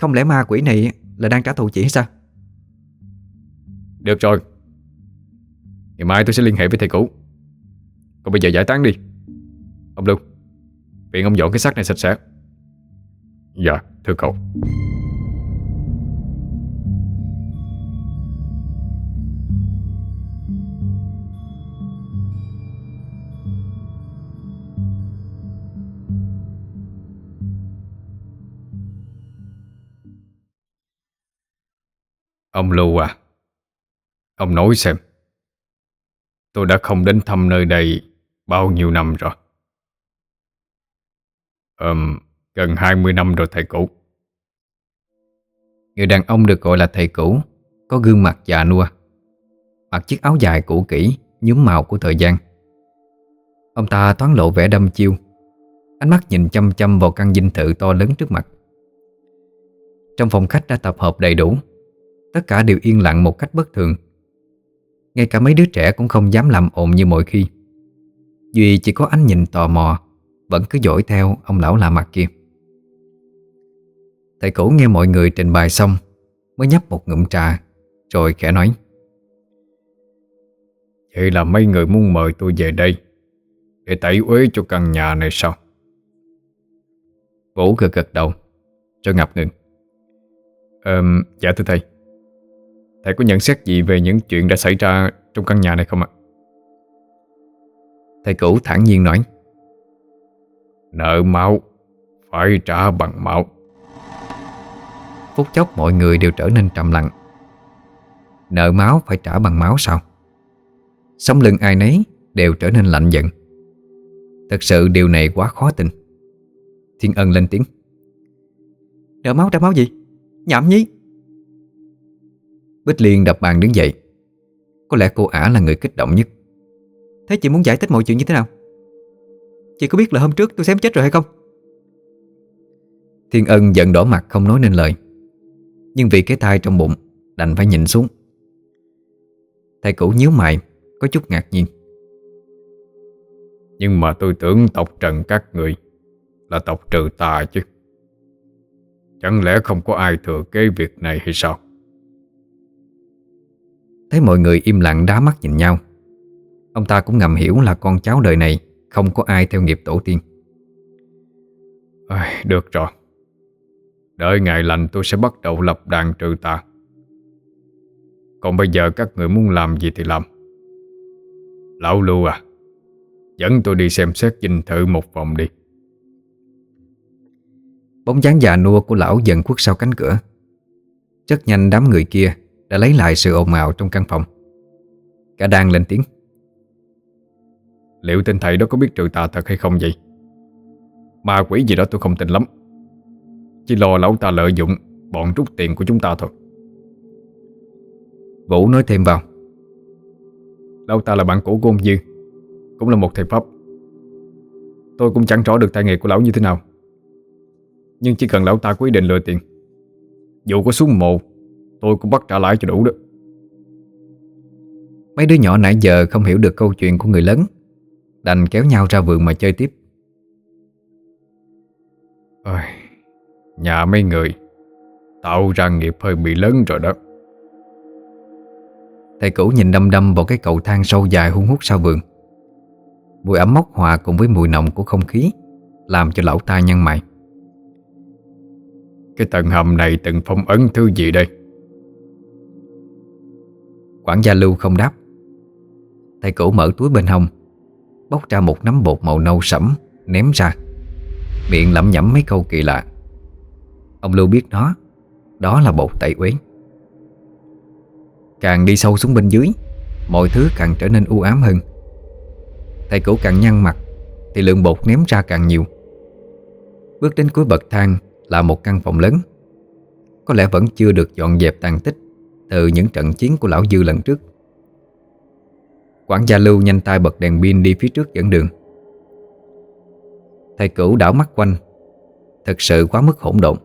Không lẽ ma quỷ này là đang trả thù chị hay sao? Được rồi. Ngày mai tôi sẽ liên hệ với thầy cũ. Còn bây giờ giải tán đi. Ông Lưu, Viện ông dọn cái xác này sạch sẽ. Dạ thưa cậu. Ông Lưu à Ông nói xem. Tôi đã không đến thăm nơi đây Bao nhiêu năm rồi. Ừm Gần 20 năm rồi, thầy cũ. Người đàn ông được gọi là thầy cũ, Có gương mặt già nua, Mặc chiếc áo dài cũ kỹ Nhúm màu của thời gian. Ông ta thoáng lộ vẻ đâm chiêu, Ánh mắt nhìn chăm chăm vào căn dinh thự to lớn trước mặt. Trong phòng khách đã tập hợp đầy đủ, Tất cả đều yên lặng một cách bất thường. Ngay cả mấy đứa trẻ cũng không dám làm ồn như mọi khi Duy chỉ có ánh nhìn tò mò, Vẫn cứ dõi theo ông lão lạ mặt kia. Thầy cũ nghe mọi người trình bày xong Mới nhấp một ngụm trà Rồi khẽ nói. Vậy là mấy người muốn mời tôi về đây Để tẩy uế cho căn nhà này sao? Vũ gật gật đầu Cho ngập ngừng. Ờ, dạ thưa thầy. Thầy có nhận xét gì về những chuyện đã xảy ra trong căn nhà này không ạ? Thầy cũ thản nhiên nói. Nợ máu Phải trả bằng máu Phút chốc mọi người đều trở nên trầm lặng. Nợ máu phải trả bằng máu sao? Sống lưng ai nấy đều trở nên lạnh giận. Thật sự điều này quá khó tin. Thiên Ân lên tiếng. Nợ máu trả máu gì? Nhảm nhí. Bích Liên đập bàn đứng dậy. Có lẽ cô ả là người kích động nhất. Thế chị muốn giải thích mọi chuyện như thế nào? Chị có biết là hôm trước tôi xém chết rồi hay không? Thiên Ân giận đỏ mặt không nói nên lời Nhưng vì cái thai trong bụng Đành phải nhìn xuống. Thầy cũ nhíu mày Có chút ngạc nhiên. Nhưng mà tôi tưởng tộc trần các người là tộc trừ tà chứ. Chẳng lẽ không có ai thừa kế việc này hay sao? Thấy mọi người im lặng đá mắt nhìn nhau. Ông ta cũng ngầm hiểu là con cháu đời này Không có ai theo nghiệp tổ tiên. À, Được rồi Đợi ngày lành tôi sẽ bắt đầu lập đàn trừ tà. Còn bây giờ các người muốn làm gì thì làm. Lão Lưu à Dẫn tôi đi xem xét dinh thự một vòng đi. Bóng dáng già nua của lão dần khuất sau cánh cửa. Rất nhanh đám người kia Đã lấy lại sự ồn ào trong căn phòng. Cả đang lên tiếng. Liệu tên thầy đó có biết trừ tà thật hay không vậy? Ma quỷ gì đó tôi không tin lắm Chỉ lo lão ta lợi dụng Bọn rút tiền của chúng ta thôi. Vũ nói thêm vào. Lão ta là bạn cũ của ông Dư Cũng là một thầy Pháp. Tôi cũng chẳng rõ được tài nghệ của lão như thế nào. Nhưng chỉ cần lão ta có ý định lừa tiền Dù có xuống mộ Tôi cũng bắt trả lại cho đủ đó. Mấy đứa nhỏ nãy giờ không hiểu được câu chuyện của người lớn Đành kéo nhau ra vườn mà chơi tiếp. Ôi, Nhà mấy người Tạo ra nghiệp hơi bị lớn rồi đó. Thầy cũ nhìn đâm đâm vào cái cầu thang sâu dài hun hút sau vườn. Mùi ẩm mốc hòa cùng với mùi nồng của không khí Làm cho lão ta nhăn mày. Cái tầng hầm này từng phong ấn thứ gì đây? Quản gia Lưu không đáp. Thầy cũ mở túi bên hông Bóc ra một nắm bột màu nâu sẫm Ném ra. Miệng lẩm nhẩm mấy câu kỳ lạ Ông Lưu biết nó Đó là bột tẩy uế. Càng đi sâu xuống bên dưới, Mọi thứ càng trở nên u ám hơn. Thầy cũ càng nhăn mặt, Thì lượng bột ném ra càng nhiều. Bước đến cuối bậc thang Là một căn phòng lớn. Có lẽ vẫn chưa được dọn dẹp tàn tích Từ những trận chiến của lão Dư lần trước. Quản gia Lưu nhanh tay bật đèn pin đi phía trước dẫn đường. Thầy cửu đảo mắt quanh, Thật sự quá mức hỗn độn.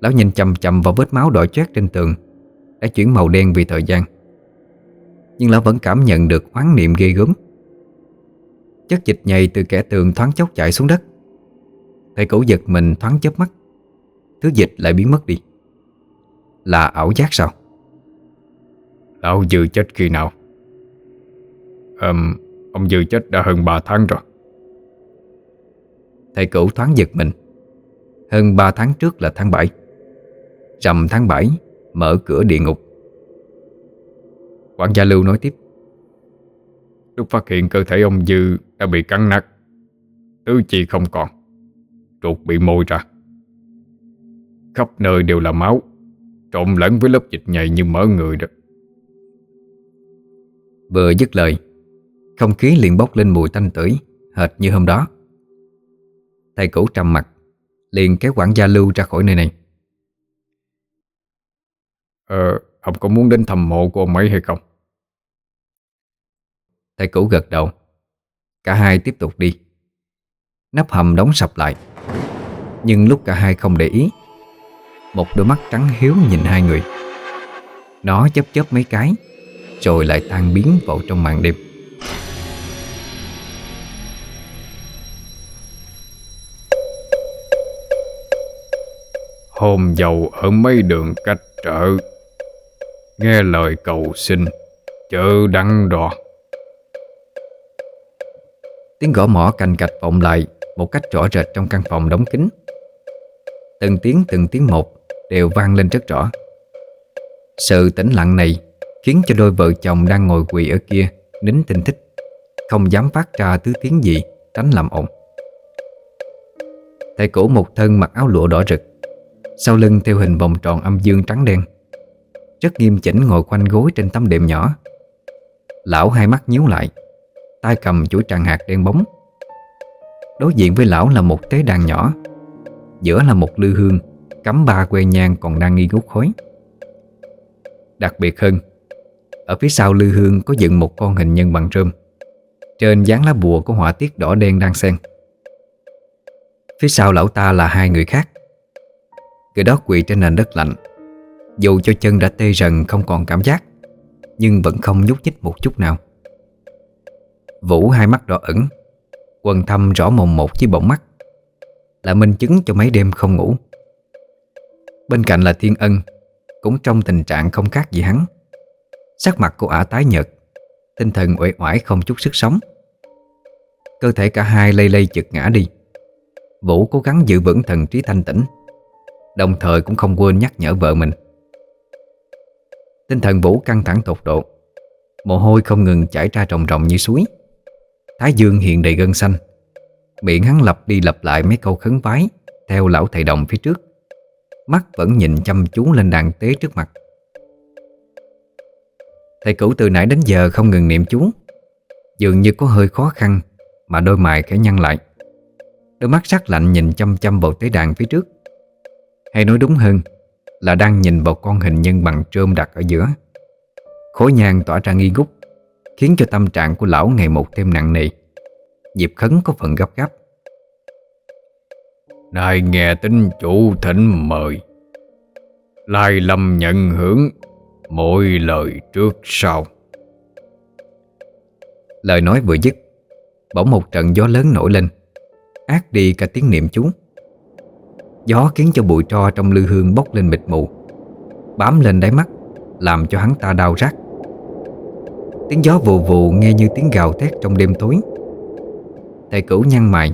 Lão nhìn chầm chầm vào vết máu đỏ chét trên tường Đã chuyển màu đen vì thời gian. Nhưng lão vẫn cảm nhận được oán niệm ghê gớm. Chất dịch nhầy từ kẻ tường thoáng chốc chạy xuống đất. Thầy cửu giật mình thoáng chớp mắt Thứ dịch lại biến mất đi. Là ảo giác sao? Lão Dư chết khi nào? Um, Ông Dư chết đã hơn 3 tháng rồi. Thầy cửu thoáng giật mình. Hơn 3 tháng trước là tháng 7 Rằm tháng 7 Mở cửa địa ngục. Quản gia Lưu nói tiếp. Lúc phát hiện cơ thể ông Dư đã bị cắn nát, Tứ chi không còn, Ruột bị môi ra. Khắp nơi đều là máu, Trộn lẫn với lớp dịch nhầy như mỡ người đó. Vừa dứt lời, Không khí liền bốc lên mùi tanh tưởi, Hệt như hôm đó. Thầy cũ trầm mặt, Liền kéo quản gia lưu ra khỏi nơi này. Ờ, ông có muốn đến thăm mộ của ông ấy hay không? Thầy cũ gật đầu. Cả hai tiếp tục đi. Nắp hầm đóng sập lại. Nhưng lúc cả hai không để ý Một đôi mắt trắng hiếu nhìn hai người. Nó chớp chớp mấy cái Rồi lại tan biến vào trong màn đêm. Hồn dầu ở mấy đường cách trở Nghe lời cầu xin, Chớ đắng đo. Tiếng gõ mỏ cành cạch vọng lại Một cách rõ rệt trong căn phòng đóng kín. Từng tiếng từng tiếng một Đều vang lên rất rõ. Sự tĩnh lặng này Khiến cho đôi vợ chồng đang ngồi quỳ ở kia Nín tinh thích, Không dám phát ra thứ tiếng gì Tránh làm ồn. Thầy cổ một thân mặc áo lụa đỏ rực, Sau lưng theo hình vòng tròn âm dương trắng đen. Rất nghiêm chỉnh ngồi quanh gối trên tấm đệm nhỏ. Lão hai mắt nhíu lại, tay cầm chuỗi tràng hạt đen bóng. Đối diện với lão là một tế đàn nhỏ. Giữa là một lư hương, Cắm ba que nhang còn đang nghi ngút khói. Đặc biệt hơn, Ở phía sau lư hương có dựng một con hình nhân bằng rơm. Trên dán lá bùa có họa tiết đỏ đen đang xen. Phía sau lão ta là hai người khác. Người đó quỳ trên nền đất lạnh dù cho chân đã tê rần, không còn cảm giác, Nhưng vẫn không nhúc nhích một chút nào. Vũ hai mắt đỏ ẩn Quần thâm rõ mồm một chiếc bọng mắt. Là minh chứng cho mấy đêm không ngủ. Bên cạnh là Thiên Ân, Cũng trong tình trạng không khác gì hắn. Sắc mặt cô ả tái nhợt, Tinh thần uể oải không chút sức sống. Cơ thể cả hai lây lây chực ngã đi. Vũ cố gắng giữ vững thần trí thanh tĩnh, Đồng thời cũng không quên nhắc nhở vợ mình. Tinh thần Vũ căng thẳng tột độ. Mồ hôi không ngừng chảy ra ròng ròng như suối. Thái dương hiện đầy gân xanh. Miệng hắn lặp đi lặp lại mấy câu khấn vái, Theo lão thầy đồng phía trước. Mắt vẫn nhìn chăm chú lên đàn tế trước mặt. Thầy cửu từ nãy đến giờ không ngừng niệm chú. Dường như có hơi khó khăn, Mà đôi mày khẽ nhăn lại. Đôi mắt sắc lạnh nhìn chăm chăm vào tế đàn phía trước. Hay nói đúng hơn là đang nhìn vào con hình nhân bằng trơm đặt ở giữa. Khối nhang tỏa ra nghi ngút Khiến cho tâm trạng của lão ngày một thêm nặng nề. Nhịp khấn có phần gấp gáp. Nay nghe tin chủ thỉnh mời. Lai lâm nhận hưởng Mỗi lời trước sau. Lời nói vừa dứt Bỗng một trận gió lớn nổi lên. Át đi cả tiếng niệm chú Gió khiến cho bụi tro trong lư hương bốc lên mịt mù. Bám lên đáy mắt, Làm cho hắn ta đau rát. Tiếng gió vù vù nghe như tiếng gào thét trong đêm tối. Thầy cửu nhăn mày,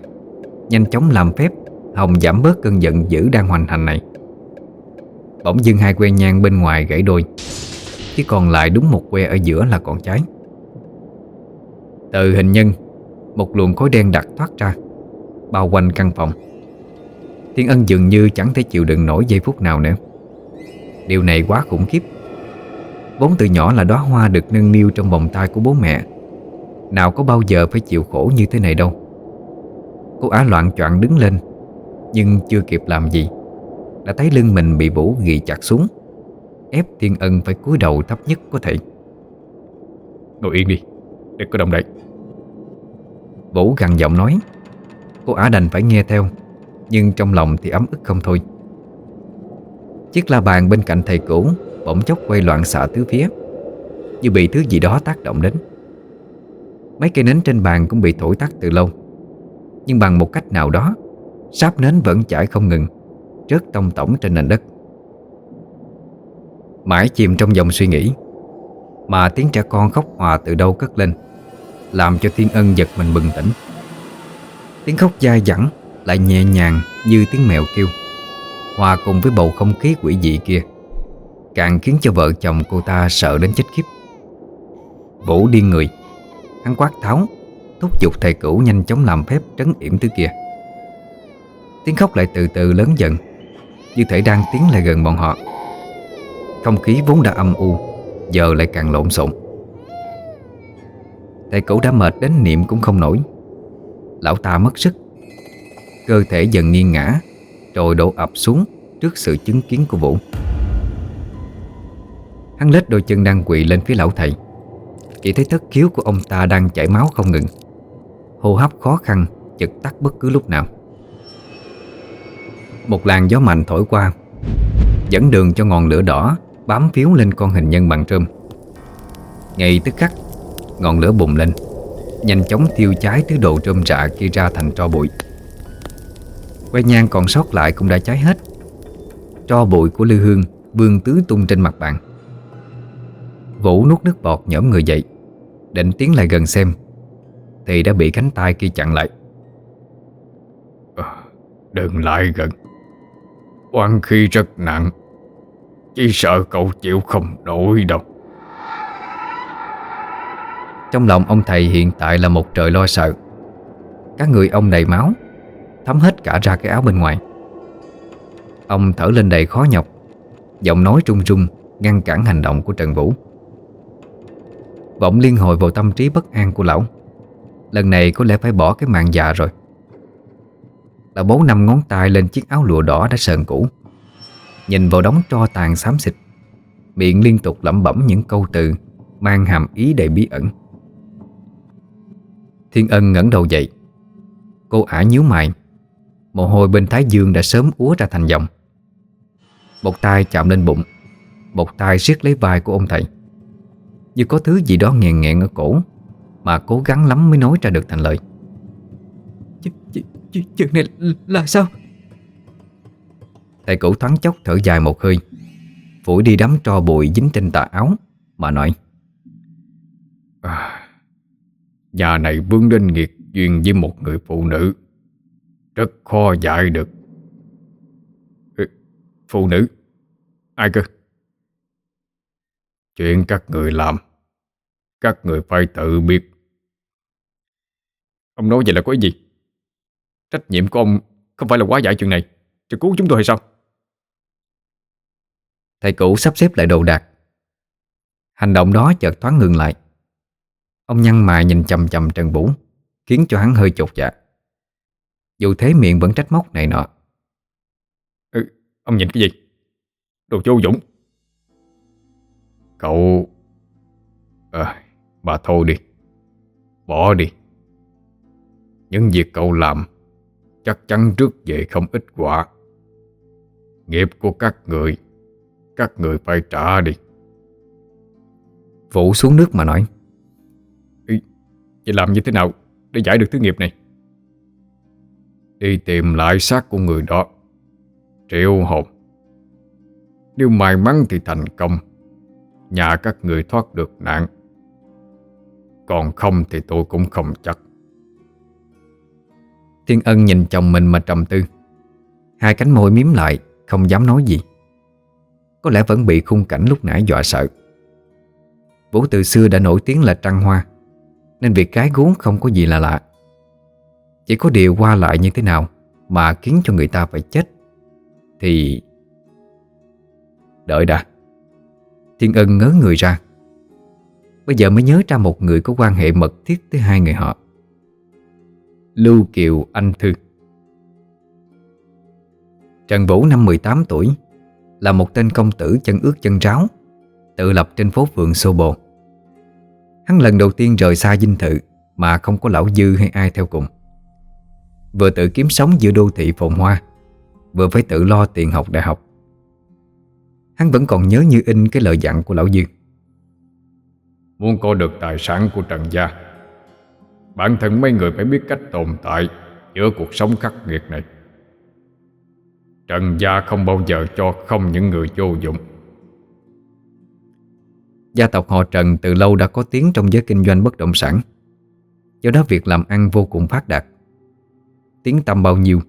Nhanh chóng làm phép, Hồng giảm bớt cơn giận dữ đang hoành hành này. Bỗng dưng hai que nhang bên ngoài gãy đôi, Chỉ còn lại đúng một que ở giữa là còn cháy. Từ hình nhân, Một luồng khói đen đặc thoát ra, Bao quanh căn phòng. Thiên ân dường như chẳng thể chịu đựng nổi giây phút nào nữa. Điều này quá khủng khiếp. Vốn từ nhỏ là đóa hoa được nâng niu trong vòng tay của bố mẹ. Nào có bao giờ phải chịu khổ như thế này đâu. Cô Á loạn choạng đứng lên Nhưng chưa kịp làm gì. Đã thấy lưng mình bị Vũ ghi chặt xuống Ép Thiên Ân phải cúi đầu thấp nhất có thể. Ngồi yên đi Đừng có động đậy. Vũ gằn giọng nói. Cô Á đành phải nghe theo nhưng trong lòng thì ấm ức không thôi. Chiếc la bàn bên cạnh thầy cũ Bỗng chốc quay loạn xạ tứ phía, Như bị thứ gì đó tác động đến. Mấy cây nến trên bàn cũng bị thổi tắt từ lâu, Nhưng bằng một cách nào đó, Sáp nến vẫn chảy không ngừng, Rớt tông tổng trên nền đất. Mãi chìm trong dòng suy nghĩ, Mà tiếng trẻ con khóc hòa từ đâu cất lên, Làm cho Thiên Ân giật mình bừng tỉnh. Tiếng khóc dai dẳng lại nhẹ nhàng như tiếng mèo kêu. Hòa cùng với bầu không khí quỷ dị kia Càng khiến cho vợ chồng cô ta sợ đến chết khiếp. Vũ điên người, Hắn quát tháo, Thúc giục thầy cửu nhanh chóng làm phép trấn yểm thứ kia. Tiếng khóc lại từ từ lớn dần, Như thể đang tiến lại gần bọn họ. Không khí vốn đã âm u, Giờ lại càng lộn xộn. Thầy cửu đã mệt đến niệm cũng không nổi. Lão ta mất sức Cơ thể dần nghiêng ngã Rồi đổ ập xuống Trước sự chứng kiến của Vũ. Hắn lết đôi chân đang quỳ lên phía lão thầy. Chỉ thấy thất khiếu của ông ta đang chảy máu không ngừng. Hô hấp khó khăn Chật tắt bất cứ lúc nào. Một làn gió mạnh thổi qua, Dẫn đường cho ngọn lửa đỏ Bám phiếu lên con hình nhân bằng trơm. Ngay tức khắc, Ngọn lửa bùng lên, Nhanh chóng thiêu cháy thứ đồ trơm rạ kia ra thành tro bụi. Que nhang còn sót lại cũng đã cháy hết. Tro bụi của Lư Hương Vương tứ tung trên mặt bàn. Vũ nuốt nước bọt nhổm người dậy Định tiến lại gần xem Thì đã bị cánh tay kia chặn lại. À, Đừng lại gần. Oan khi rất nặng Chỉ sợ cậu chịu không nổi đâu. Trong lòng ông thầy hiện tại là một trời lo sợ. Các người ông đầy máu Thấm hết cả ra cái áo bên ngoài. Ông thở lên đầy khó nhọc, Giọng nói trung trung, Ngăn cản hành động của Trần Vũ. Bỗng liên hồi vào tâm trí bất an của lão. Lần này có lẽ phải bỏ cái mạng già rồi. Lão bố năm ngón tay lên chiếc áo lụa đỏ đã sờn cũ. Nhìn vào đống tro tàn xám xịt, Miệng liên tục lẩm bẩm những câu từ Mang hàm ý đầy bí ẩn. Thiên ân ngẩng đầu dậy, Cô ả nhíu mày Mồ hôi bên thái dương đã sớm úa ra thành dòng Một tay chạm lên bụng Một tay siết lấy vai của ông thầy. Như có thứ gì đó nghẹn nghẹn ở cổ Mà cố gắng lắm mới nói ra được thành lời. Ch ch Chuyện này là sao? Thầy cũ thoáng chốc thở dài một hơi Phủi đi đám tro bụi dính trên tà áo Mà nói. À, Nhà này vướng đến nghiệt duyên với một người phụ nữ rất khó dạy được. Phụ nữ, Ai cơ? Chuyện các người làm, Các người phải tự biết. Ông nói vậy là có ý gì? Trách nhiệm của ông Không phải là quá giải chuyện này. Cho cứu chúng tôi hay sao? Thầy cũ sắp xếp lại đồ đạc. Hành động đó chợt thoáng ngừng lại. Ông nhăn mày nhìn chầm chầm Trần Vũ, Khiến cho hắn hơi chột dạ. Dù thế miệng vẫn trách móc này nọ. Ừ, Ông nhìn cái gì? Đồ vô dũng Cậu À Bà thôi đi. Bỏ đi. Những việc cậu làm Chắc chắn trước về không ít quả. Nghiệp của các người Các người phải trả đi. Vũ xuống nước mà nói. Vậy làm như thế nào Để giải được thứ nghiệp này Đi tìm lại xác của người đó. Triệu hồn. Nếu may mắn thì thành công. Nhà các người thoát được nạn. Còn không thì tôi cũng không chắc. Thiên Ân nhìn chồng mình mà trầm tư. Hai cánh môi miếm lại, Không dám nói gì. Có lẽ vẫn bị khung cảnh lúc nãy dọa sợ. Vũ từ xưa đã nổi tiếng là trăng hoa, Nên việc cái gốn không có gì là lạ. Chỉ có điều qua lại như thế nào Mà khiến cho người ta phải chết? Thì Đợi đã. Thiên Ân ngớ người ra. Bây giờ mới nhớ ra một người có quan hệ mật thiết tới hai người họ. Lưu Kiều Anh Thư. Trần Vũ năm 18 tuổi, Là một tên công tử chân ướt chân ráo, Tự lập trên phố phường Sô Bồ Hắn lần đầu tiên rời xa dinh thự Mà không có lão dư hay ai theo cùng. Vừa tự kiếm sống giữa đô thị phồn hoa Vừa phải tự lo tiền học đại học. Hắn vẫn còn nhớ như in cái lời dặn của lão dư Muốn có được tài sản của Trần Gia Bản thân mấy người phải biết cách tồn tại Giữa cuộc sống khắc nghiệt này. Trần gia không bao giờ cho không những người vô dụng. Gia tộc họ Trần từ lâu đã có tiếng trong giới kinh doanh bất động sản. Do đó việc làm ăn vô cùng phát đạt Tiếng tăm bao nhiêu,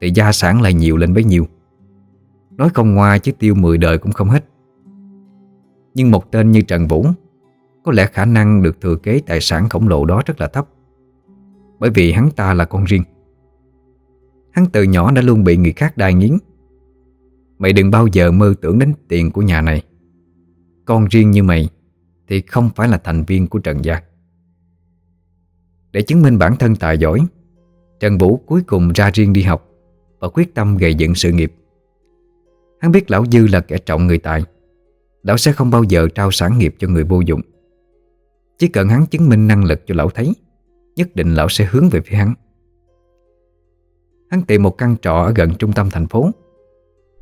Thì gia sản lại nhiều lên bấy nhiêu. Nói không ngoa chứ tiêu 10 đời cũng không hết. Nhưng một tên như Trần Vũ, Có lẽ khả năng được thừa kế tài sản khổng lồ đó rất là thấp, Bởi vì hắn ta là con riêng. Hắn từ nhỏ đã luôn bị người khác đai nghiến. Mày đừng bao giờ mơ tưởng đến tiền của nhà này. Con riêng như mày Thì không phải là thành viên của Trần Gia. Để chứng minh bản thân tài giỏi Trần Vũ cuối cùng ra riêng đi học Và quyết tâm gây dựng sự nghiệp. Hắn biết Lão Dư là kẻ trọng người tài. Lão sẽ không bao giờ trao sản nghiệp cho người vô dụng. Chỉ cần hắn chứng minh năng lực cho Lão thấy, Nhất định Lão sẽ hướng về phía hắn. Hắn tìm một căn trọ ở gần trung tâm thành phố.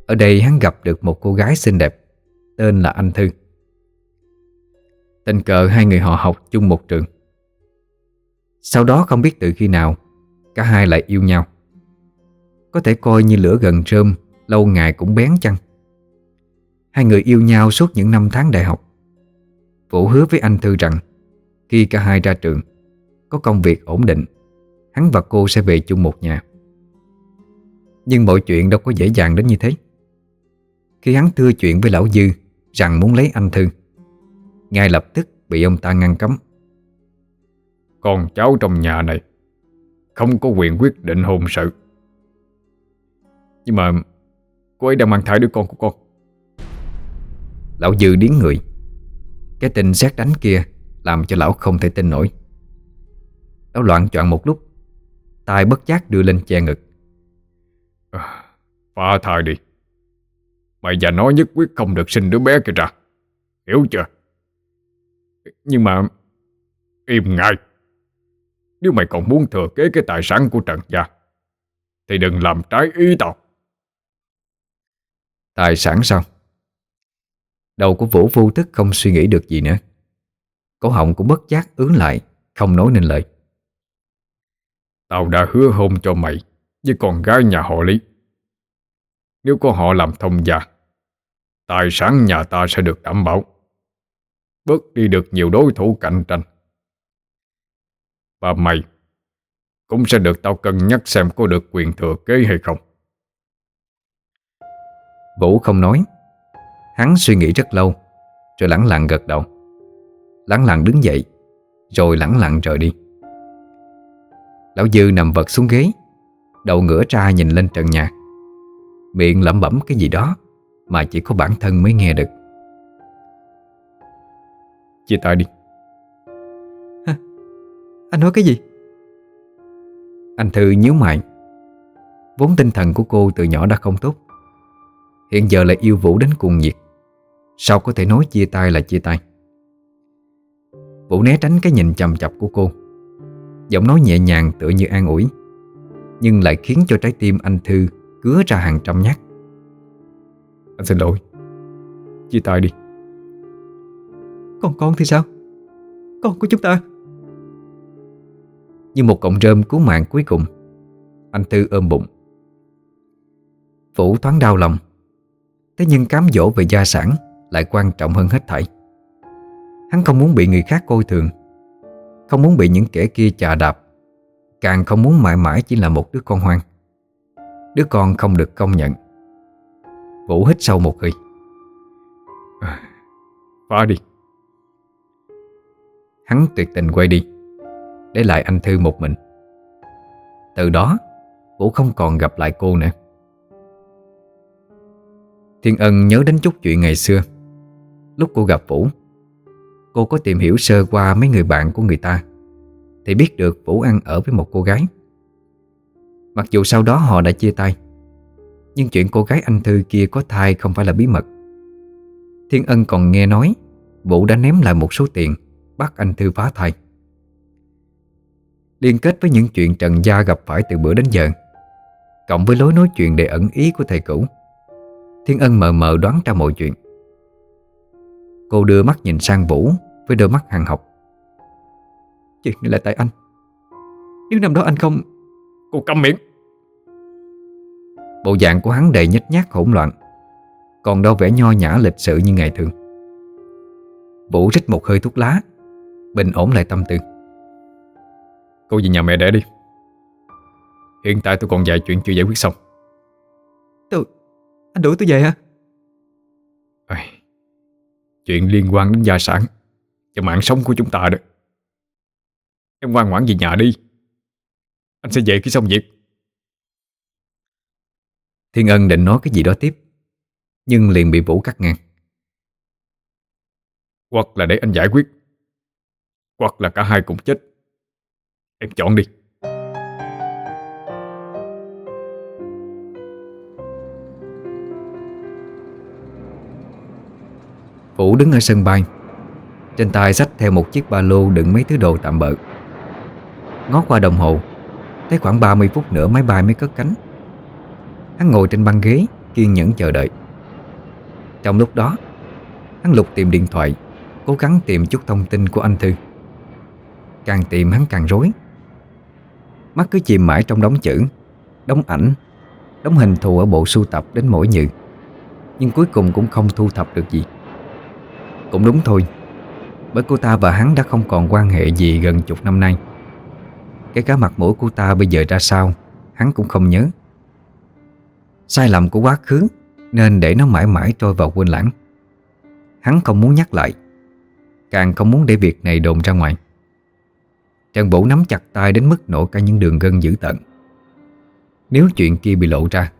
Ở đây hắn gặp được một cô gái xinh đẹp, Tên là Anh Thư. Tình cờ hai người họ học chung một trường. Sau đó không biết từ khi nào Cả hai lại yêu nhau. Có thể coi như lửa gần rơm, Lâu ngày cũng bén chăng? Hai người yêu nhau suốt những năm tháng đại học. Vũ hứa với anh Thư rằng, Khi cả hai ra trường, Có công việc ổn định, Hắn và cô sẽ về chung một nhà. Nhưng mọi chuyện đâu có dễ dàng đến như thế. Khi hắn thưa chuyện với Lão Dư Rằng muốn lấy anh Thư, Ngay lập tức bị ông ta ngăn cấm. Con cháu trong nhà này không có quyền quyết định hôn sự. Nhưng mà Cô ấy đang mang thai đứa con của con. Lão Dư điến người. Cái tin xét đánh kia Làm cho lão không thể tin nổi. Lão loạn choạng một lúc tay bất giác đưa lên che ngực. À, Phá thai đi. Mày già nói nhất quyết không được sinh đứa bé kia ra. Hiểu chưa? Nhưng mà Im ngay. Nếu mày còn muốn thừa kế cái tài sản của Trần Gia Thì đừng làm trái ý tao Tài sản sao Đầu của Vũ vô thức không suy nghĩ được gì nữa Cổ họng cũng bất giác ướng lại Không nói nên lời Tao đã hứa hôn cho mày với con gái nhà họ Lý. Nếu có họ làm thông gia, tài sản nhà ta sẽ được đảm bảo. Bớt đi được nhiều đối thủ cạnh tranh. Và mày cũng sẽ được tao cân nhắc xem có được quyền thừa kế hay không. Vũ không nói. Hắn suy nghĩ rất lâu, rồi lẳng lặng gật đầu. Lẳng lặng đứng dậy, rồi lẳng lặng rời đi. Lão Dư nằm vật xuống ghế, đầu ngửa ra nhìn lên trần nhà. Miệng lẩm bẩm cái gì đó mà chỉ có bản thân mới nghe được. Chia tay đi. Anh nói cái gì? Anh Thư nhíu mày. Vốn tinh thần của cô từ nhỏ đã không tốt. Hiện giờ lại yêu Vũ đến cùng nhiệt. Sao có thể nói chia tay là chia tay? Vũ né tránh cái nhìn chầm chập của cô. Giọng nói nhẹ nhàng tựa như an ủi Nhưng lại khiến cho trái tim anh Thư Cứa ra hàng trăm nhát. Anh xin lỗi. Chia tay đi. Còn con thì sao? Con của chúng ta như một cọng rơm cứu mạng cuối cùng. Anh Tư ôm bụng. Vũ thoáng đau lòng. Thế nhưng cám dỗ về gia sản Lại quan trọng hơn hết thảy. Hắn không muốn bị người khác coi thường. Không muốn bị những kẻ kia chà đạp. Càng không muốn mãi mãi chỉ là một đứa con hoang. Đứa con không được công nhận. Vũ hít sâu một hơi. À, Phá đi. Hắn tuyệt tình quay đi để lại anh Thư một mình. Từ đó Vũ không còn gặp lại cô nữa. Thiên Ân nhớ đến chút chuyện ngày xưa. Lúc cô gặp Vũ, Cô có tìm hiểu sơ qua mấy người bạn của người ta, Thì biết được Vũ ăn ở với một cô gái. Mặc dù sau đó họ đã chia tay, Nhưng chuyện cô gái anh Thư kia có thai không phải là bí mật. Thiên Ân còn nghe nói Vũ đã ném lại một số tiền Bắt anh Thư phá thai. Liên kết với những chuyện Trần Gia gặp phải từ bữa đến giờ. Cộng với lối nói chuyện đầy ẩn ý của thầy cũ. Thiên Ân mờ mờ đoán ra mọi chuyện. Cô đưa mắt nhìn sang Vũ Với đôi mắt hàng học. Chuyện này là tại anh. Nếu năm đó anh không, Cô câm miệng. Bộ dạng của hắn đầy nhếch nhác hỗn loạn, Còn đâu vẻ nho nhã lịch sự như ngày thường. Vũ rít một hơi thuốc lá, Bình ổn lại tâm tư. Cô về nhà mẹ đẻ đi. Hiện tại tôi còn vài chuyện chưa giải quyết xong. Tôi... Anh đuổi tôi về hả? À, chuyện liên quan đến gia sản Và mạng sống của chúng ta đó. Em ngoan ngoãn về nhà đi. Anh sẽ về khi xong việc. Thiên Ân định nói cái gì đó tiếp Nhưng liền bị Vũ cắt ngang. Hoặc là để anh giải quyết Hoặc là cả hai cùng chết Em chọn đi. Vũ đứng ở sân bay. Trên tay xách theo một chiếc ba lô đựng mấy thứ đồ tạm bợ. Ngó qua đồng hồ, Thấy khoảng 30 phút nữa máy bay mới cất cánh. Hắn ngồi trên băng ghế, Kiên nhẫn chờ đợi. Trong lúc đó, Hắn lục tìm điện thoại, Cố gắng tìm chút thông tin của anh Thư. Càng tìm hắn càng rối. Mắt cứ chìm mãi trong đống chữ, Đống ảnh, Đống hình thù ở bộ sưu tập đến mỗi nhự Nhưng cuối cùng cũng không thu thập được gì. Cũng đúng thôi, Bởi cô ta và hắn đã không còn quan hệ gì gần chục năm nay. Cái cá mặt mũi của ta bây giờ ra sao, Hắn cũng không nhớ. Sai lầm của quá khứ Nên để nó mãi mãi trôi vào quên lãng. Hắn không muốn nhắc lại, Càng không muốn để việc này đồn ra ngoài. Trần Vũ nắm chặt tay đến mức nổ cả những đường gân dữ tận. Nếu chuyện kia bị lộ ra,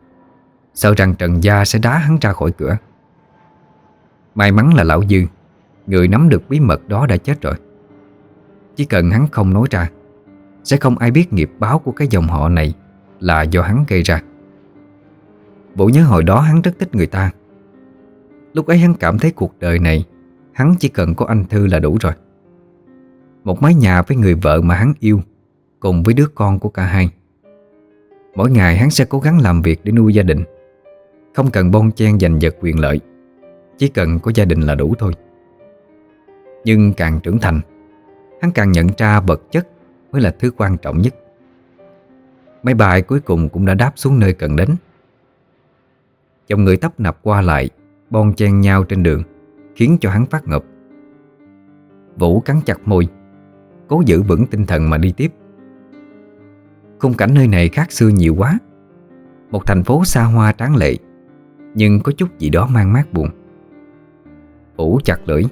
Sợ rằng Trần Gia sẽ đá hắn ra khỏi cửa. May mắn là Lão Dư, Người nắm được bí mật đó đã chết rồi. Chỉ cần hắn không nói ra, Sẽ không ai biết nghiệp báo của cái dòng họ này Là do hắn gây ra. Vũ nhớ hồi đó hắn rất thích người ta. Lúc ấy hắn cảm thấy cuộc đời này, Hắn chỉ cần có anh Thư là đủ rồi một mái nhà với người vợ mà hắn yêu, Cùng với đứa con của cả hai. Mỗi ngày hắn sẽ cố gắng làm việc để nuôi gia đình. Không cần bon chen giành giật quyền lợi, Chỉ cần có gia đình là đủ thôi. Nhưng càng trưởng thành, Hắn càng nhận ra vật chất mới là thứ quan trọng nhất. Máy bay cuối cùng cũng đã đáp xuống nơi cần đến. Dòng người tấp nập qua lại, Bon chen nhau trên đường, Khiến cho hắn phát ngập. Vũ cắn chặt môi Cố giữ vững tinh thần mà đi tiếp. Khung cảnh nơi này khác xưa nhiều quá. Một thành phố xa hoa tráng lệ, Nhưng có chút gì đó mang mát buồn. Ủ chặt lưỡi.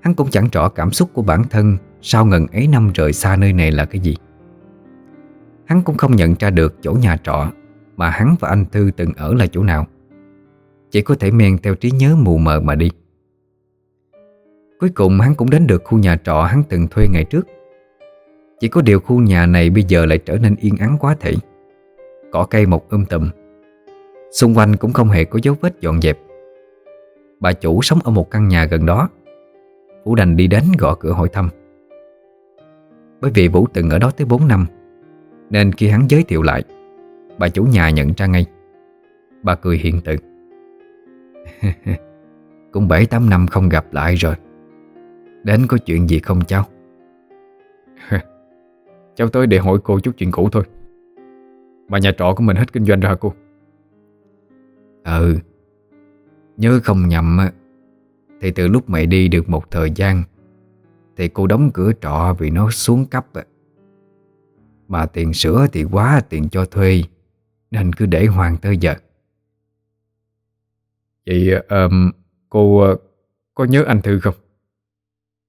Hắn cũng chẳng rõ cảm xúc của bản thân Sau ngần ấy năm rời xa nơi này là cái gì. Hắn cũng không nhận ra được chỗ nhà trọ Mà hắn và anh Thư từng ở là chỗ nào. Chỉ có thể men theo trí nhớ mù mờ mà đi. Cuối cùng hắn cũng đến được khu nhà trọ hắn từng thuê ngày trước. Chỉ có điều khu nhà này bây giờ lại trở nên yên ắng quá thể. Cỏ cây một um tùm. Xung quanh cũng không hề có dấu vết dọn dẹp. Bà chủ sống ở một căn nhà gần đó. Vũ đành đi đến gõ cửa hỏi thăm. Bởi vì Vũ từng ở đó tới 4 năm, Nên khi hắn giới thiệu lại, Bà chủ nhà nhận ra ngay. Bà cười hiện tự Cũng 7-8 năm không gặp lại rồi. Đến có chuyện gì không cháu? Cháu tới để hỏi cô chút chuyện cũ thôi. Mà nhà trọ của mình hết kinh doanh ra cô? Ừ. Nhớ không nhầm Thì từ lúc mày đi được một thời gian Thì cô đóng cửa trọ vì nó xuống cấp Mà tiền sửa thì quá tiền cho thuê Nên cứ để hoàng tới giờ. Vậy um, cô uh, có nhớ anh Thư không?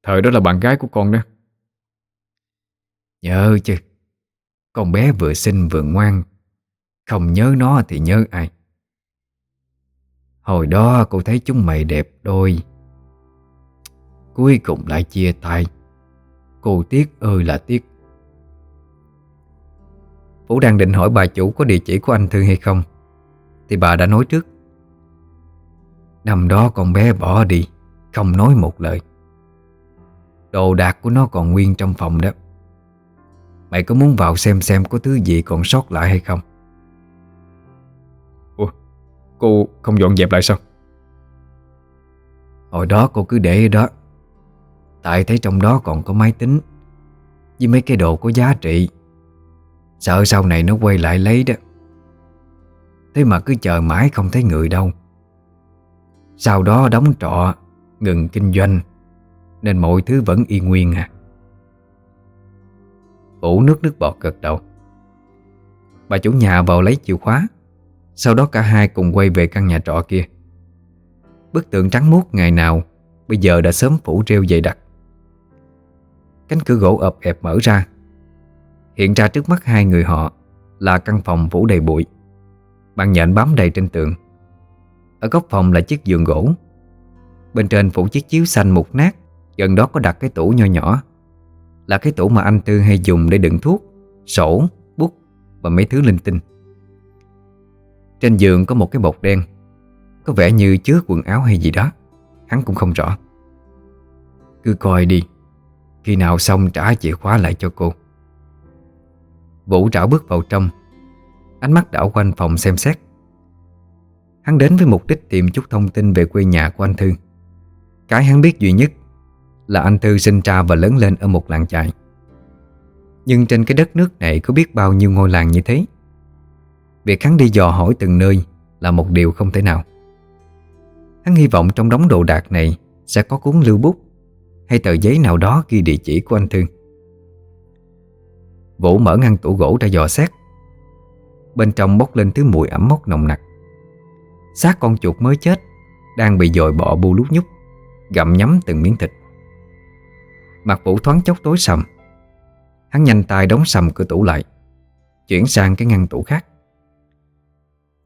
Thời đó là bạn gái của con đó. Nhớ chứ, Con bé vừa xinh vừa ngoan, Không nhớ nó thì nhớ ai. Hồi đó cô thấy chúng mày đẹp đôi. Cuối cùng lại chia tay. Cô tiếc ơi là tiếc. Vũ đang định hỏi bà chủ có địa chỉ của anh Thư hay không, Thì bà đã nói trước. Năm đó con bé bỏ đi, Không nói một lời. Đồ đạc của nó còn nguyên trong phòng đó. Mày có muốn vào xem xem có thứ gì còn sót lại hay không? Ủa Cô không dọn dẹp lại sao? Hồi đó cô cứ để đó. Tại thấy trong đó còn có máy tính Với mấy cái đồ có giá trị. Sợ sau này nó quay lại lấy đó. Thế mà cứ chờ mãi không thấy người đâu. Sau đó đóng trọ Ngừng kinh doanh nên mọi thứ vẫn y nguyên à. Vũ nước nước bọt gật đầu. Bà chủ nhà vào lấy chìa khóa, Sau đó cả hai cùng quay về căn nhà trọ kia. Bức tượng trắng muốt ngày nào Bây giờ đã sớm phủ rêu dày đặc. Cánh cửa gỗ ập ẹp mở ra. Hiện ra trước mắt hai người họ Là căn phòng phủ đầy bụi, Bàn nhện bám đầy trên tường. Ở góc phòng là chiếc giường gỗ. Bên trên phủ chiếc chiếu xanh mục nát. Gần đó có đặt cái tủ nho nhỏ. Là cái tủ mà anh Tư hay dùng để đựng thuốc Sổ, bút và mấy thứ linh tinh. Trên giường có một cái bột đen. Có vẻ như chứa quần áo hay gì đó. Hắn cũng không rõ. Cứ coi đi. Khi nào xong trả chìa khóa lại cho cô. Vũ trảo bước vào trong. Ánh mắt đảo quanh phòng xem xét. Hắn đến với mục đích tìm chút thông tin về quê nhà của anh Thư. Cái hắn biết duy nhất là anh Thư sinh ra và lớn lên ở một làng trại Nhưng trên cái đất nước này có biết bao nhiêu ngôi làng như thế? Việc hắn đi dò hỏi từng nơi Là một điều không thể nào. Hắn hy vọng trong đống đồ đạc này Sẽ có cuốn lưu bút Hay tờ giấy nào đó ghi địa chỉ của anh Thư Vũ mở ngăn tủ gỗ ra dò xét. Bên trong bốc lên thứ mùi ẩm mốc nồng nặc. Xác con chuột mới chết Đang bị dồi bọ bu lút nhúc, Gặm nhắm từng miếng thịt. Mặt Vũ thoáng chốc tối sầm. Hắn nhanh tay đóng sầm cửa tủ lại, Chuyển sang cái ngăn tủ khác.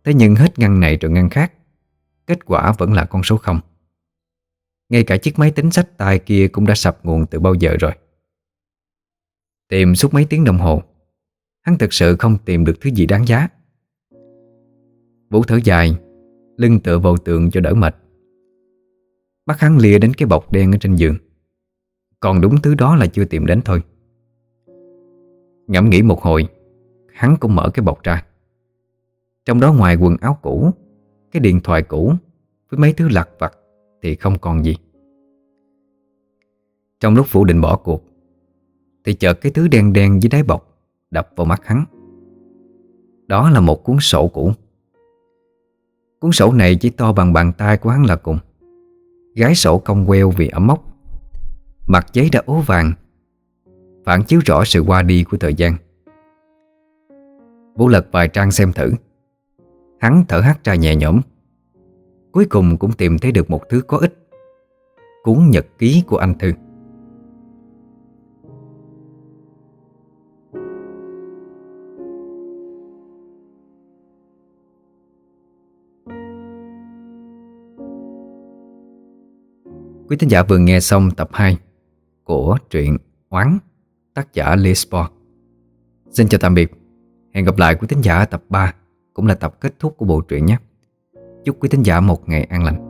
Thế nhưng hết ngăn này rồi ngăn khác, Kết quả vẫn là con số không. Ngay cả chiếc máy tính sách tay kia cũng đã sập nguồn từ bao giờ rồi. Tìm suốt mấy tiếng đồng hồ, Hắn thực sự không tìm được thứ gì đáng giá. Vũ thở dài, Lưng tựa vào tường cho đỡ mệt. Mắt hắn lìa đến cái bọc đen ở trên giường. Còn đúng thứ đó là chưa tìm đến thôi. Ngẫm nghĩ một hồi, Hắn cũng mở cái bọc ra. Trong đó ngoài quần áo cũ, Cái điện thoại cũ Với mấy thứ lặt vặt Thì không còn gì. Trong lúc Vũ định bỏ cuộc, Thì chợt cái thứ đen đen dưới đáy bọc Đập vào mắt hắn. Đó là một cuốn sổ cũ. Cuốn sổ này chỉ to bằng bàn tay của hắn là cùng. Gái sổ cong queo vì ẩm mốc. Mặt giấy đã ố vàng, Phản chiếu rõ sự qua đi của thời gian. Vũ lật vài trang xem thử. Hắn thở hắt ra nhẹ nhõm. Cuối cùng cũng tìm thấy được một thứ có ích. Cuốn nhật ký của anh Thư. Quý thính giả vừa nghe xong tập 2 của truyện Oán, tác giả Lee Sport. Xin chào tạm biệt. Hẹn gặp lại quý thính giả ở tập 3 cũng là tập kết thúc của bộ truyện nhé. Chúc quý thính giả một ngày an lành.